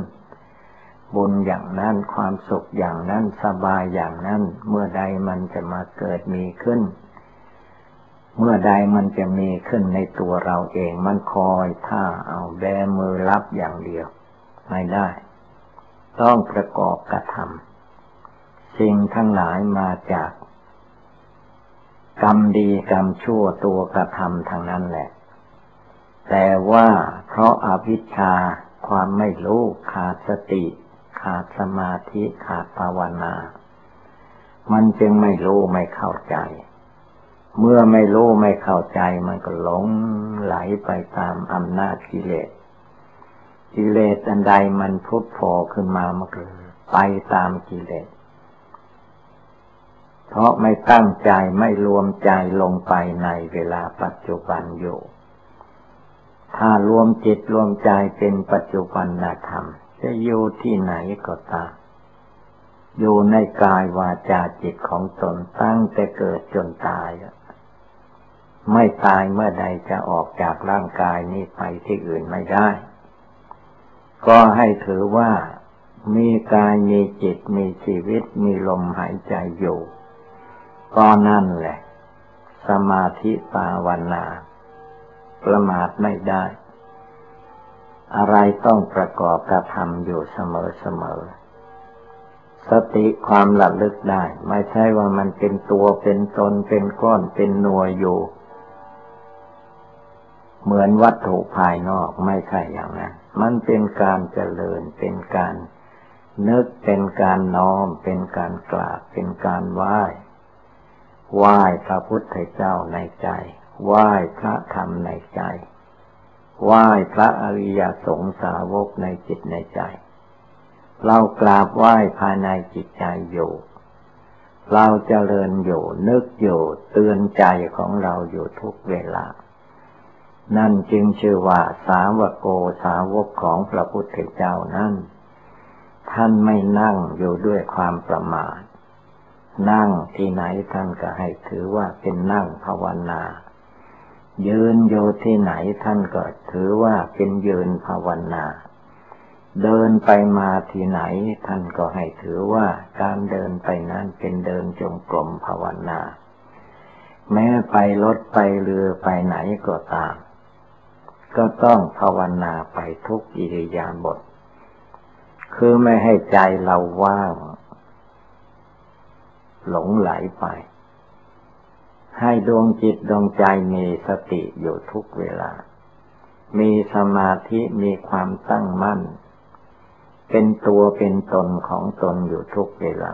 บุญอย่างนั้นความสุขอย่างนั้นสบายอย่างนั้นเมื่อใดมันจะมาเกิดมีขึ้น เมื่อใดมันจะมีขึ้นในตัวเราเองมันคอยท่าเอาแบมือรับอย่างเดียว ไม่ได้ ต้องประกอบกระทำสิ่งทั้งหลายมาจากกรรมดีกรรมชั่วตัวกระทำทางนั้นแหละ แต่ว่าเพราะอาวิชชาความไม่รู้ขาดสติ ขาดสมาธิขาดภาวนา มันจึงไม่รู้ไม่เข้าใจ เมื่อไม่รู้ไม่เข้าใจมันก็หลงไหลไปตามอำนาจกิเลสกิเลสอันใดมันพุทโผขึ้นมามันก็ไปตามกิเลส เพราะไม่ตั้งใจไม่รวมใจลงไปในเวลาปัจจุบันอยู่ ถ้ารวมจิตรวมใจเป็นปัจจุบันธรรม จะอยู่ที่ไหนก็ตามอยู่ในกายวาจาจิตของตนตั้งแต่เกิดจนตาย ไม่ตายเมื่อใดจะออกจากร่างกายนี้ไปที่อื่นไม่ได้ ก็ให้ถือว่ามีกายมีจิตมีชีวิตมีลมหายใจอยู่ ก็นั่นแหละ สมาธิปาวนา ประมาทไม่ได้ อะไรต้องประกอบกระทำอยู่เสมอเสมอสติความระลึกได้ ไม่ใช่ว่ามันเป็นตัวเป็นตนเป็นก้อนเป็นหน่วยอยู่ เหมือนวัตถุภายนอกไม่ใช่อย่างนั้น มันเป็นการเจริญเป็นการนึกเป็นการน้อม เป็นการกราบเป็นการไหว้ไหว้พระพุทธเจ้าในใจ ไหว้พระธรรมในใจ ไหว้พระอริยสงสาวกในจิตในใจ เรากราบไหว้ภายในจิตใจอยู่เราเจริญอยู่นึกอยู่เตือนใจของเราอยู่ทุกเวลา นั่นจึงชื่อว่าสาวกโกสาวกของพระพุทธเจ้านั้นท่านไม่นั่งอยู่ด้วยความประมาท นั่งที่ไหนท่านก็ให้ถือว่าเป็นนั่งภาวนา ยืนอยู่ที่ไหนท่านก็ถือว่าเป็นยืนภาวนา เดินไปมาที่ไหนท่านก็ให้ถือว่าการเดินไปนั้นเป็นเดินจงกรมภาวนา แม้ไปรถไปเรือไปไหนก็ตาม ก็ต้องภาวนาไปทุกอิริยาบถคือไม่ให้ใจเราว่าง หลงไหลไป ให้ดวงจิตดวงใจมีสติอยู่ทุกเวลา มีสมาธิมีความตั้งมั่น เป็นตัวเป็นตนของตนอยู่ทุกเวลา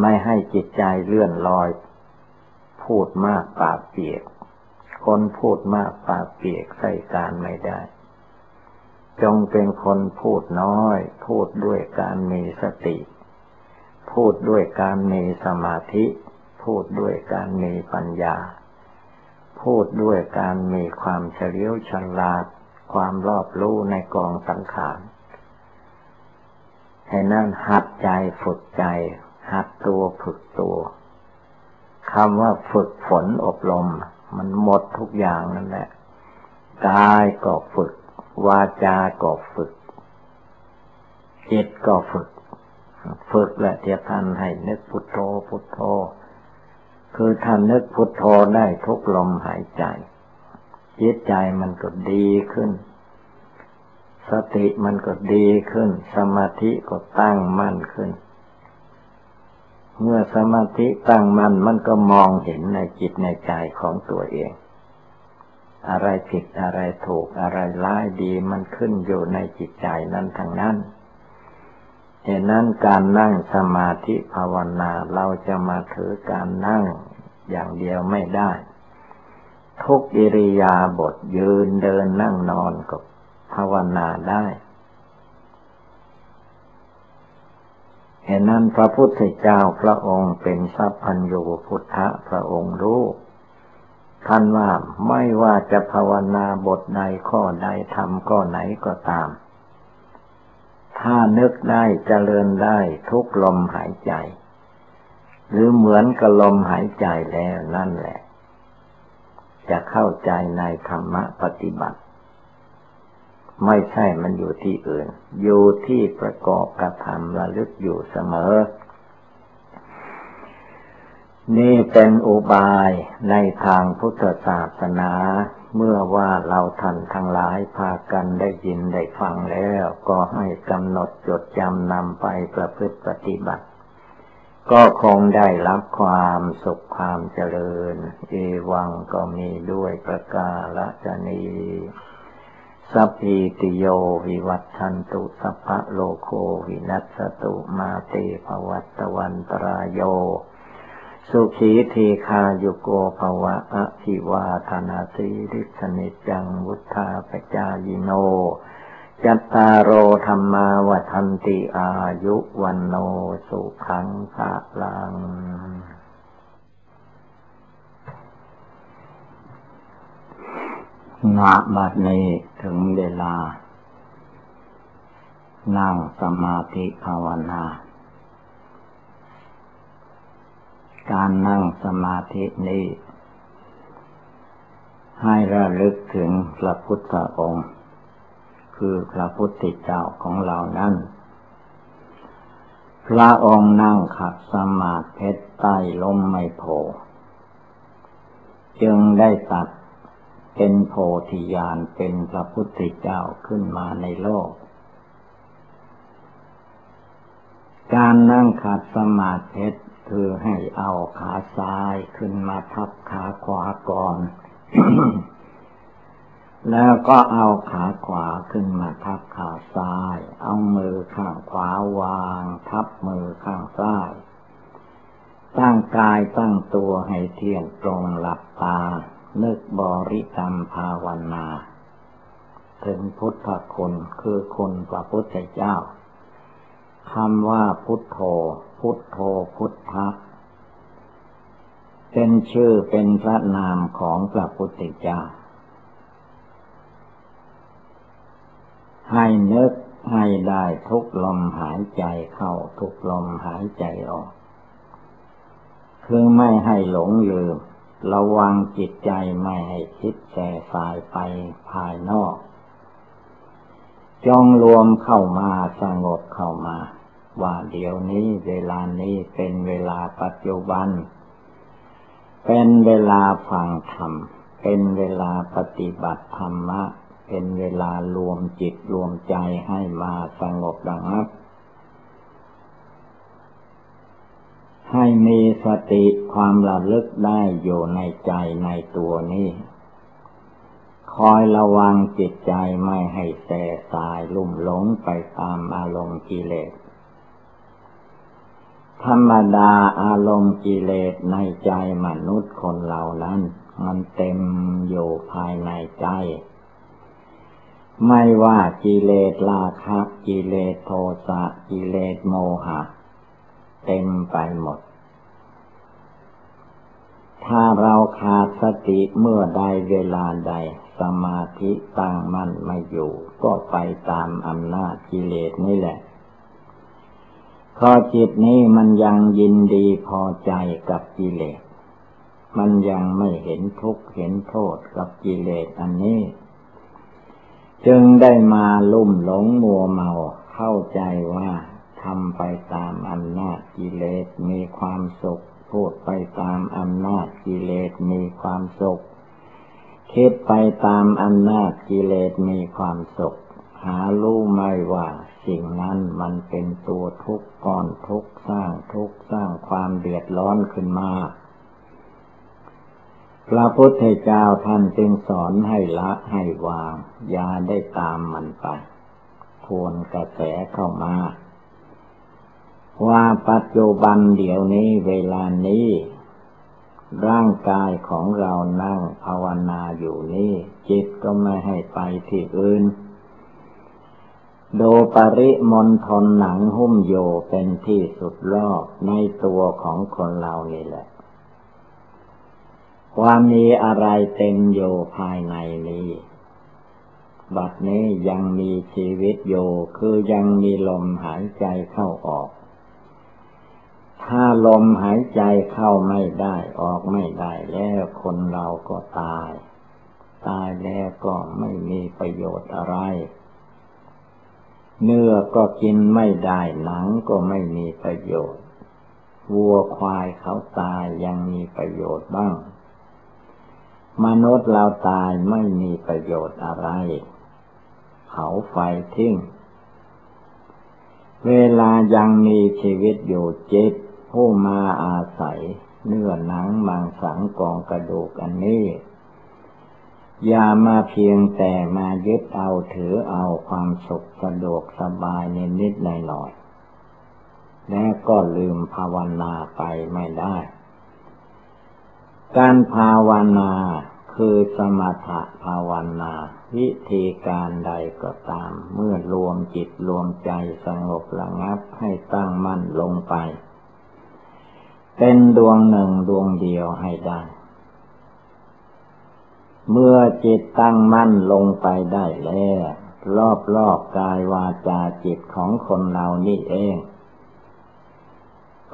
ไม่ให้จิตใจเลื่อนลอย พูดมากปากเปียก คนพูดมากปากเปียกใส่การไม่ได้ จงเป็นคนพูดน้อย พูดด้วยการมีสติ พูดด้วยการมีสมาธิ พูดด้วยการมีปัญญา พูดด้วยการมีความเฉลียวฉลาด ความรอบรู้ในกองสังขารให้นั่นหัดใจฝึกใจ หัดตัวฝึกตัวคำว่าฝึกฝนอบรม มันหมดทุกอย่างนั่นแหละกายก็ฝึก วาจาก็ฝึก จิตก็ฝึก ฝึกและเทียท่านให้นึกพุทโธพุทโธ คือท่านนึกพุทโธได้ทุกลมหายใจจิตใจมันก็ดีขึ้น สติมันก็ดีขึ้น สมาธิก็ตั้งมั่นขึ้น เมื่อสมาธิตั้งมั่นมันก็มองเห็นในจิตในใจของตัวเอง อะไรผิดอะไรถูกอะไรร้ายดีมันขึ้นอยู่ในจิตใจนั้นทั้งนั้นเหตุนั้นการนั่งสมาธิภาวนาเราจะมาถือการนั่ง อย่างเดียวไม่ได้ ทุกอิริยาบถยืนเดินนั่งนอนก็ภาวนาได้เห็นนั้นพระพุทธเจ้าพระองค์เป็นสัพพัญญูพุทธะพระองค์รู้ท่านว่าไม่ว่าจะภาวนาบทใดข้อใดทำข้อไหนก็ตาม ถ้านึกได้เจริญได้ทุกลมหายใจ หรือเหมือนกับลมหายใจแล้วนั่นแหละ จะเข้าใจในธรรมะปฏิบัติ ไม่ใช่มันอยู่ที่อื่น อยู่ที่ประกอบกระทำระลึกอยู่เสมอ นี่เป็นอุบายในทางพุทธศาสนาเมื่อว่าเราท่านทั้งหลายพากันได้ยินได้ฟังแล้ว ก็ให้กำหนดจดจำนำไปประพฤติปฏิบัติ ก็คงได้รับความสุขความเจริญ เอวังก็มีด้วยประกาศนีสัพพิติโยวิวัตชันตุสัพพะโลโควินัสตุมาเตภวัตวันตรายโย สุขีทีคาโยโกภวะอภิวาธนาสีริสนิจังวุธาปจายโน จัตตารโอธรรมาวันติอายุวันโนสุขังภะลัง นาบัดนี้ถึงเวลา นั่งสมาธิภาวนา การนั่งสมาธินี้ ให้ระลึกถึงพระพุทธองค์ คือพระพุทธเจ้าของเรานั้น พระองค์นั่งขัดสมาธิใต้ลมไม่โพ จึงได้ตัดเป็นโพธิญาณเป็นพระพุทธเจ้าขึ้นมาในโลก การนั่งขัดสมาธิคือให้เอาขาซ้ายขึ้นมาทับขาขวาก่อน แล้วก็เอาขาขวาขึ้นมาทับขาซ้าย เอามือข้างขวาวาง ทับมือข้างซ้าย ตั้งกายตั้งตัวให้เที่ยงตรงหลับตา นึกบริกรรมภาวนา ถึงพุทธคุณคือคุณพระพุทธเจ้าคำว่าพุทโธ พุทโธพุทธะเป็นชื่อเป็นพระนามของพระพุทธเจ้า ให้นึกให้ได้ทุกลมหายใจเข้าทุกลมหายใจออก คือไม่ให้หลงลืม ระวังจิตใจไม่ให้คิดแส่สายไปภายนอก จองรวมเข้ามาสงบเข้ามา ว่าเดี๋ยวนี้เวลานี้เป็นเวลาปัจจุบัน เป็นเวลาฟังธรรม เป็นเวลาปฏิบัติธรรมะ เป็นเวลารวมจิตรวมใจให้มาสงบดังับ ให้มีสติความระลึกได้อยู่ในใจในตัวนี้ คอยระวังจิตใจไม่ให้แสสายลุ่มหลงไปตามอารมณ์กิเลสธรรมดาอารมณ์กิเลสในใจมนุษย์คนเหล่านั้น มันเต็มอยู่ภายในใจ ไม่ว่ากิเลสราคะกิเลสโทสะกิเลสโมหะ เต็มไปหมด ถ้าเราขาดสติเมื่อใดเวลาใด สมาธิตั้งมั่นไม่อยู่ ก็ไปตามอำนาจกิเลสนี่แหละพอจิตนี้มันยังยินดีพอใจกับกิเลส มันยังไม่เห็นทุกข์เห็นโทษกับกิเลสอันนี้ จึงได้มาลุ่มหลงมัวเมาเข้าใจว่าทำไปตามอำนาจกิเลสมีความสุข พูดไปตามอำนาจกิเลสมีความสุข คิดไปตามอำนาจกิเลสมีความสุข หารู้ไม่ว่าสิ่งนั้นมันเป็นตัวทุกข์ก่อนทุกข์สร้างทุกข์สร้างความเดือดร้อนขึ้นมา พระพุทธเจ้าท่านจึงสอนให้ละให้วางอย่าได้ตามมันไปทวนกระแสเข้ามา ว่าปัจจุบันเดี๋ยวนี้เวลานี้ ร่างกายของเรานั่งภาวนาอยู่นี่จิตก็ไม่ให้ไปที่อื่น โดปริมณฑลหนังหุ้มโยเป็นที่สุดรอบในตัวของคนเรานี่แหละ ความีอะไรเต็มโยภายในนี้ บัดนี้ยังมีชีวิตโยคือยังมีลมหายใจเข้าออก ถ้าลมหายใจเข้าไม่ได้ออกไม่ได้แล้วคนเราก็ตาย ตายแล้วก็ไม่มีประโยชน์อะไร เนื้อก็กินไม่ได้หนังก็ไม่มีประโยชน์ วัวควายเขาตายยังมีประโยชน์บ้าง มนุษย์เราตายไม่มีประโยชน์อะไร เผาไฟทิ้ง เวลายังมีชีวิตอยู่จิตผู้มาอาศัย เนื้อหนังมังสังกองกระดูกอันนี้ อย่ามาเพียงแต่มายึดเอาถือเอาความสุขสะดวกสบายนิดนิดหน่อยหน่อยและก็ลืมภาวนาไปไม่ได้ การภาวนาคือสมถะภาวนา วิธีการใดก็ตาม เมื่อรวมจิตรวมใจสงบระงับให้ตั้งมั่นลงไป เป็นดวงหนึ่งดวงเดียวให้ได้ เมื่อจิตตั้งมั่นลงไปได้แล้ว รอบรอบกายวาจาจิตของคนเรานี่เอง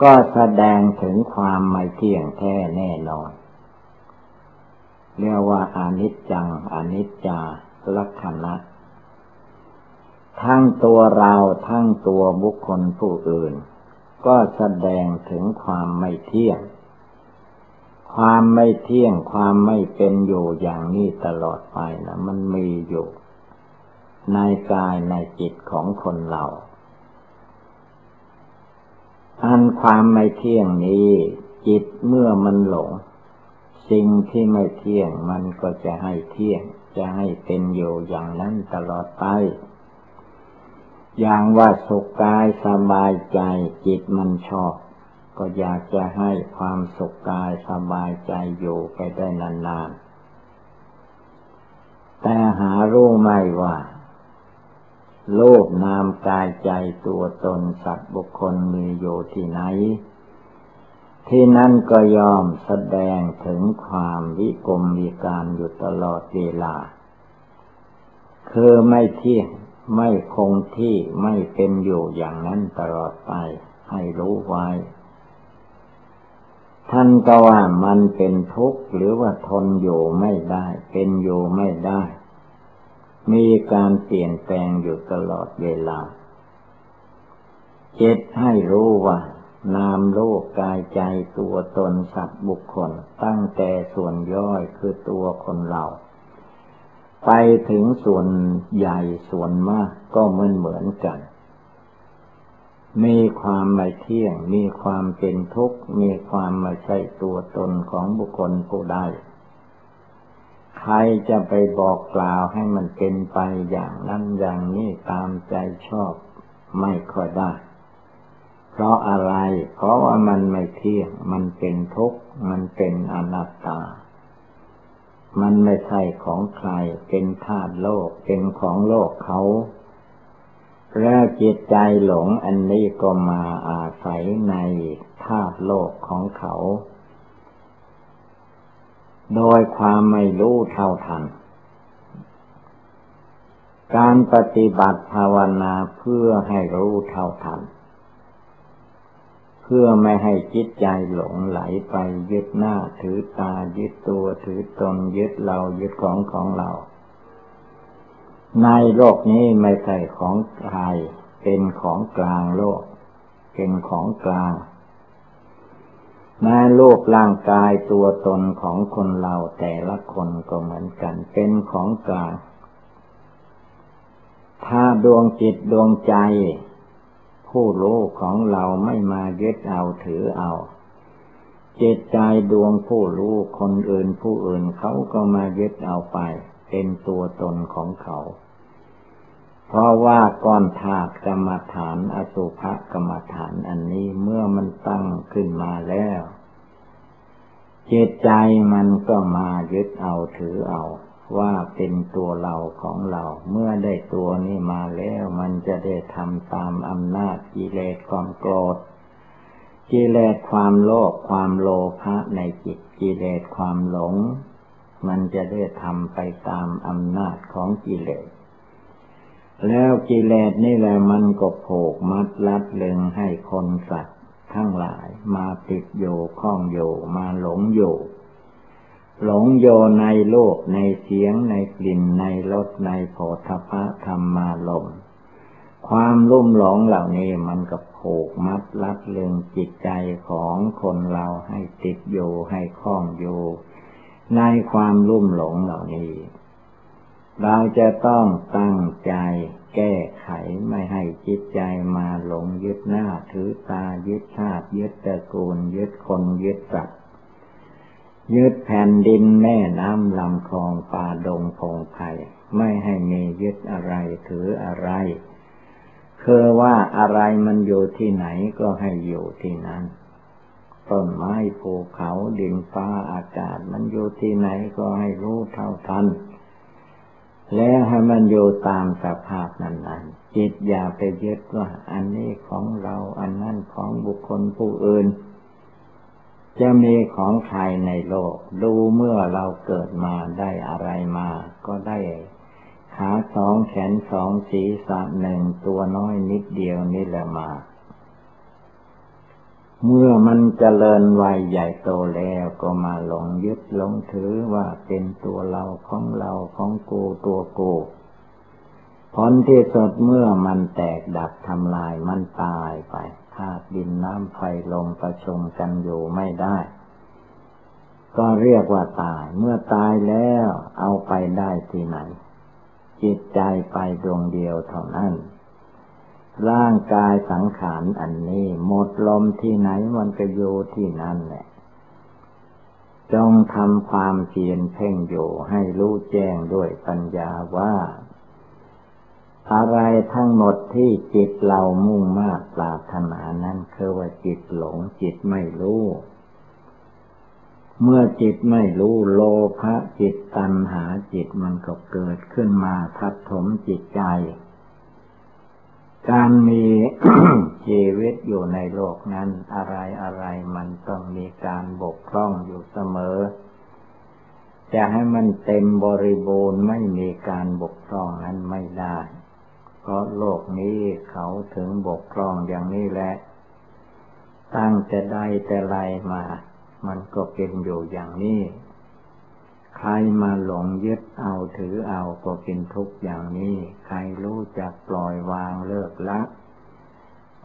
ก็แสดงถึงความไม่เที่ยงแท้แน่นอน เรียกว่าอนิจจัง อนิจจาลักษณะ ทั้งตัวเราทั้งตัวบุคคลผู้อื่น ก็แสดงถึงความไม่เที่ยง ความไม่เที่ยงความไม่เป็นอยู่อย่างนี้ตลอดไปนะมันมีอยู่ ในกายในจิตของคนเราอันความไม่เที่ยงนี้ จิตเมื่อมันหลง สิ่งที่ไม่เที่ยงมันก็จะให้เที่ยง จะให้เป็นอยู่อย่างนั้นตลอดไป อย่างว่าสุขกายสบายใจจิตมันชอบ ก็อยากจะให้ความสุขกายสบายใจอยู่ไปได้นานๆ แต่หารู้ไม่ว่าโลกนามกายใจตัวตนสัตว์บุคคลมีอยู่ที่ไหน ที่นั่นก็ยอมแสดงถึงความวิกรมวิการอยู่ตลอดเวลา คือไม่เที่ยงไม่คงที่ไม่เป็นอยู่อย่างนั้นตลอดไป ให้รู้ไว้ ท่านก็ว่ามันเป็นทุกข์หรือว่าทนอยู่ไม่ได้ เป็นอยู่ไม่ได้ มีการเปลี่ยนแปลงอยู่ตลอดเวลาเจ็ดให้รู้ว่า นามโลกกายใจตัวตนสัตว์บุคคล ตั้งแต่ส่วนย่อยคือตัวคนเรา ไปถึงส่วนใหญ่ส่วนมากก็เหมือนเหมือนกัน มีความไม่เที่ยง มีความเป็นทุกข์ มีความไม่ใช่ตัวตนของบุคคลผู้ใดใครจะไปบอกกล่าวให้มันเป็นไปอย่างนั้นอย่างนี้ตามใจชอบไม่ค่อยได้ ราะอะไร เพราะว่ามันไม่เที่ยง มันเป็นทุกข์ มันเป็นอนัตตา มันไม่ใช่ของใคร เป็นธาตุโลก เป็นของโลกเขาแล้วจิตใจหลงอันนี้ก็มาอาศัยในธาตุโลกของเขา โดยความไม่รู้เท่าทัน การปฏิบัติภาวนาเพื่อให้รู้เท่าทัน พื่อไม่ให้จิตใจหลงไหลไปยึดหน้าถือตายึดตัวถือตนยึดเรายึดของของเรา ในโลกนี้ไม่ใช่ของใครเป็นของกลางโลก เป็นของกลางในโลกร่างกายตัวตนของคนเราแต่ละคนก็เหมือนกัน เป็นของกลาง ถ้าดวงจิตดวงใจ ผู้รู้ของเราไม่มายึดเอาถือเอา เจตใจดวงผู้รู้คนอื่นผู้อื่นเขาก็มายึดเอาไป เป็นตัวตนของเขา เพราะว่าก้อนธาตุกรรมฐานอสุภกรรมฐานอันนี้เมื่อมันตั้งขึ้นมาแล้วจิตใจมันก็มายึดเอาถือเอา ว่าเป็นตัวเราของเรา เมื่อได้ตัวนี้มาแล้วมันจะได้ทำตามอำนาจกิเลสความโกรธกิเลสความโลภความโลภะในจิตกิเลสความหลง มันจะได้ทำไปตามอำนาจของกิเลส แล้วกิเลสนี่แหละมันก็โผกมัดลัดเลึงให้คนสัตว์ทั้งหลายมาติดโยข้องโยมาหลงโย หลงโยในโลกในเสียงในกลิ่นในรสในโผฏฐะธรรมาลมความลุ่มหลงเหล่านี้มันก็ผูกมัดลัดเลึงจิตใจของคนเราให้ติดโยให้คล้องโยในความลุ่มหลงเหล่านี้ เราจะต้องตั้งใจแก้ไขไม่ให้จิตใจมาหลงยึดหน้าถือตายึดชาติยึดตระกูลยึดคนยึดสัตว ยึดแผ่นดินแม่น้ำลำคลองป่าดงพงไผ่ไม่ให้มียึดอะไรถืออะไร คือว่าอะไรมันอยู่ที่ไหนก็ให้อยู่ที่นั้น ต้นไม้ภูเขาดินฟ้าอากาศมันอยู่ที่ไหนก็ให้รู้เท่าทันแล้วให้มันอยู่ตามสภาพนั้นๆจิตอย่าไปยึดว่า อันนี้ของเราอันนั้นของบุคคลผู้อื่น จะมีของใครในโลก ดูเมื่อเราเกิดมาได้อะไรมา ก็ได้ขาสองแขนสองศีรษะหนึ่งตัวน้อยนิดเดียวนี่แหละมา เมื่อมันเจริญวัยใหญ่โตแล้วก็มาหลงยึดหลงถือว่าเป็นตัวเราของเราของกูตัวกูผลที่สุดเมื่อมันแตกดับทำลายมันตายไป ตุดินน้ำไฟลมประชุมกันอยู่ไม่ได้ ก็เรียกว่าตาย เมื่อตายแล้วเอาไปได้ที่ไหน จิตใจไปดวงเดียวเท่านั้น ร่างกายสังขารอันนี้ หมดลมที่ไหนมันก็อยู่ที่นั่นแหละจงทำความเพียรเพ่งอยู่ให้รู้แจ้งด้วยปัญญาว่า อะไรทั้งหมดที่จิตเรามุ่งมากปรารถนานั้นคือว่าจิตหลงจิตไม่รู้ เมื่อจิตไม่รู้โลภะจิตตัณหาจิตมันก็เกิดขึ้นมาทับถมจิตใจ การมีชีวิตอยู่ในโลกนั้นอะไรอะไรมันต้องมีการบกพร่องอยู่เสมอจะให้มันเต็มบริบูรณ์ไม่มีการบกพร่องนั้นไม่ได้ ราะโลกนี้เขาถึงบกพร่องอย่างนี้แหละ ตั้งจะได้แต่ไรมา มันก็เป็นอยู่อย่างนี้ ใครมาหลงยึดเอาถือเอาก็เป็นทุกข์อย่างนี้ ใครรู้จักปล่อยวางเลิกละ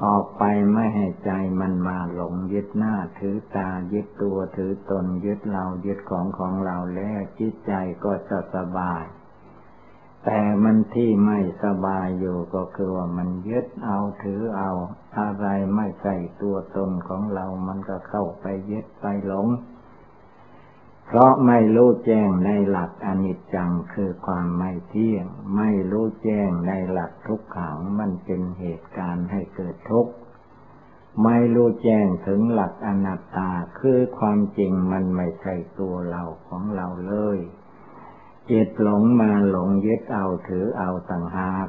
ออกไปไม่ให้ใจมันมาหลงยึดหน้าถือตายึดตัวถือตนยึดเรายึดของของเราแล้วจิตใจก็จะสบาย แต่มันที่ไม่สบายอยู่ก็คือว่ามันยึดเอาถือเอา อะไรไม่ใช่ตัวตนของเรามันก็เข้าไปยึดไปหลง เพราะไม่รู้แจ้งในหลักอนิจจังคือความไม่เที่ยง ไม่รู้แจ้งในหลักทุกขังมันเป็นเหตุการณ์ให้เกิดทุกข์ไม่รู้แจ้งถึงหลักอนัตตาคือความจริงมันไม่ใช่ตัวเราของเราเลย จิตหลงมาหลงยึดเอาถือเอาต่างหาก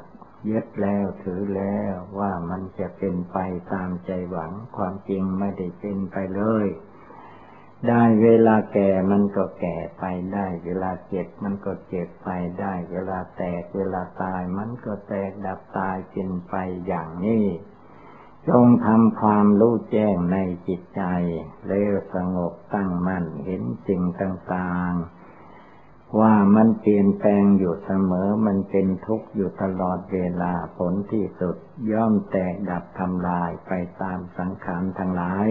ยึดแล้วถือแล้วว่ามันจะเป็นไปตามใจหวังความจริงไม่ได้เป็นไปเลย ได้เวลาแก่มันก็แก่ไปได้ เวลาเจ็บมันก็เจ็บไปได้ เวลาแตกเวลาตายมันก็แตกดับตายเป็นไปอย่างนี้ จงทำความรู้แจ้งในจิตใจ แล้วสงบตั้งมั่นเห็นสิ่งต่างๆ ว่ามันเปลี่ยนแปลงอยู่เสมอ มันเป็นทุกข์อยู่ตลอดเวลาผลที่สุด ย่อมแตกดับทำลายไปตามสังขารทั้งหลาย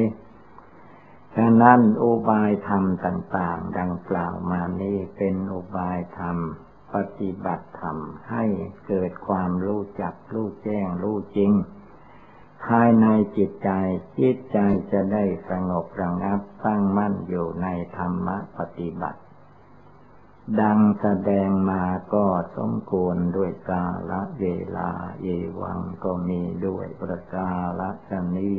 ฉะนั้นอุบายธรรมต่างๆ ดังกล่าวมานี้เป็นอุบายธรรม ปฏิบัติธรรมให้เกิดความรู้จักรู้แจ้งรู้จริง ภายในจิตใจจิตใจจะได้สงบระงับตั้งมั่นอยู่ในธรรมปฏิบัติ ดังแสดงมาก็สมควรด้วยกาละเวลาเยวังก็มีด้วยประกาละชนี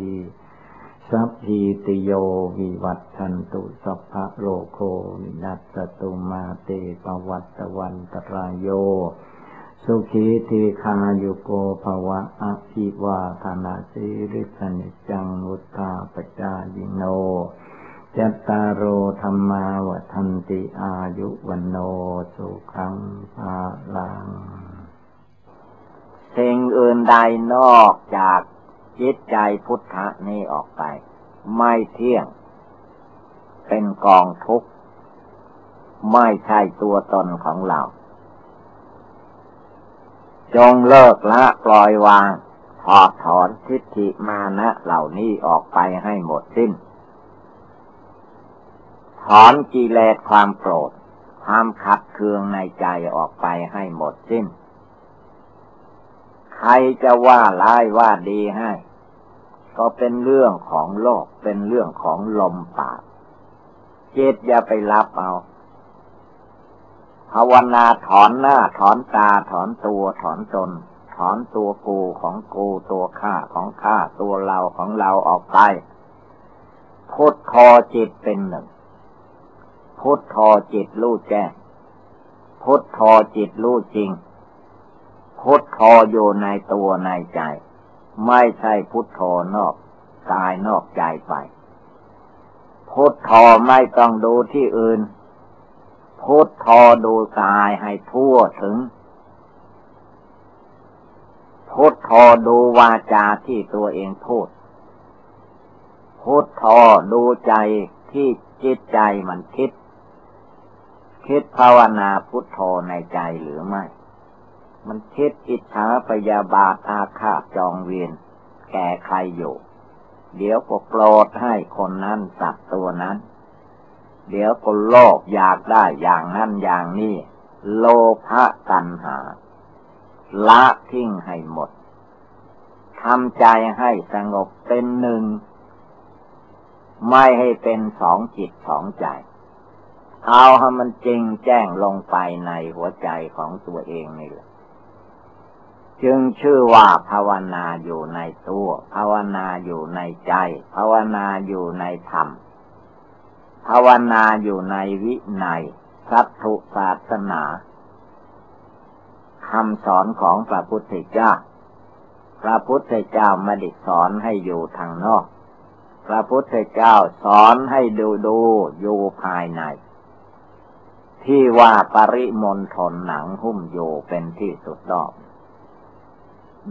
สัพพิติโยวิวัตชันตุสัพพะโลโควินัสตุมาเตปวัตวันตรายโย สุขีทีคาโยโกภวะอภิวาธนาสิริสนิจังุตตาปจายิโน จัตตารโอธรรมาวันติอายุวันโนสุขังภาลังสิ่งอื่นใดนอกจากจิตใจพุทธะนี้ออกไป ไม่เที่ยง เป็นกองทุกข์ ไม่ใช่ตัวตนของเรา จงเลิกละปล่อยวางถอดถอนทิฏฐิมานะเหล่านี้ออกไปให้หมดสิ้น ถอนกิเลสความโกรธความขัดเคืองในใจออกไปให้หมดสิ้น ใครจะว่าร้ายว่าดีให้ ก็เป็นเรื่องของโลก เป็นเรื่องของลมปาก เจตอย่าไปรับเอา ภาวนาถอนหน้า ถอนตา ถอนตัว ถอนตน ถอนตัวกูของกูตัวข้าของข้าตัวเราของเราออกไปพุทคอจิตเป็นหนึ่ง พุทธอจิตรู้แจ้งพุทธอจิตรู้จริง พุทธออยู่ในตัวในใจ ไม่ใช่พุทธอนอกกายนอกใจไป พุทธอไม่ต้องดูที่อื่น พุทธอดูกายให้ทั่วถึง พุทธอดูวาจาที่ตัวเองพูด พุทธอดูใจที่จิตใจมันคิด คิดภาวนาพุทโธในใจหรือไม่ มันคิดอิจฉาปยาบาทอาฆาตจองเวียนแก่ใครอยู่ เดี๋ยวก็โกรธให้คนนั้นสัตว์ตัวนั้น เดี๋ยวก็โลภอยากได้อย่างนั้นอย่างนี้ โลภะตัณหา ละทิ้งให้หมดทำใจให้สงบเป็นหนึ่ง ไม่ให้เป็นสองจิตสองใจ เอาให้มันจริงแจ้งลงไปในหัวใจของตัวเองนี่แหละจึงชื่อว่าภาวนาอยู่ในตัว ภาวนาอยู่ในใจ ภาวนาอยู่ในธรรม ภาวนาอยู่ในวิในสัตถุศาสนาคำสอนของพระพุทธเจ้า พระพุทธเจ้าไม่ได้สอนให้อยู่ทางนอก พระพุทธเจ้าสอนให้ดูดูอยู่ภายใน ที่ว่าปริมณฑลหนังหุ้มโยเป็นที่สุดดอก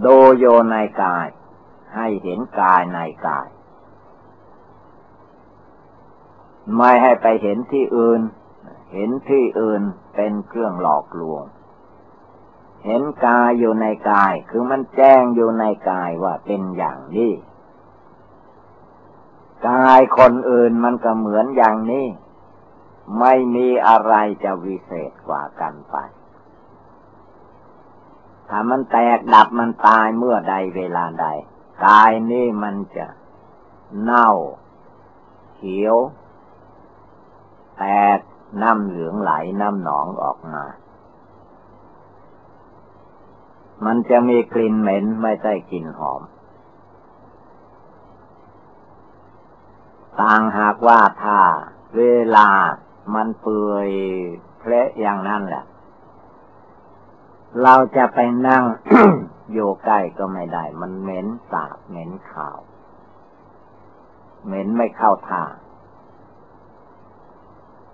โดโยในกายให้เห็นกายในกาย ไม่ให้ไปเห็นที่อื่น เห็นที่อื่นเป็นเครื่องหลอกลวง เห็นกายอยู่ในกายคือมันแจ้งอยู่ในกายว่าเป็นอย่างนี้ กายคนอื่นมันก็เหมือนอย่างนี้ ไม่มีอะไรจะวิเศษกว่ากันไป ถ้ามันแตกดับมันตายเมื่อใดเวลาใด กายนี่มันจะเน่า เขียว แตกน้ำเหลืองไหลน้ำหนองออกมา มันจะมีกลิ่นเหม็นไม่ใช่กลิ่นหอม ต่างหากว่าถ้าเวลา มันเปื่อยเพละอย่างนั้นแหละ เราจะไปนั่งอยู่ใกล้ก็ไม่ได้ มันเหม็นสาบเหม็นขาว เหม็นไม่เข้าทาง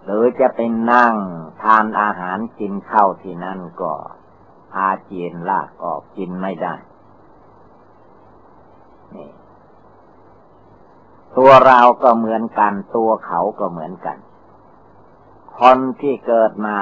หรือจะไปนั่งทานอาหารกินข้าวที่นั่นก็อาเจียนลากออกกินไม่ได้นี่ตัวเราก็เหมือนกัน ตัวเขาก็เหมือนกัน คนที่เกิดมา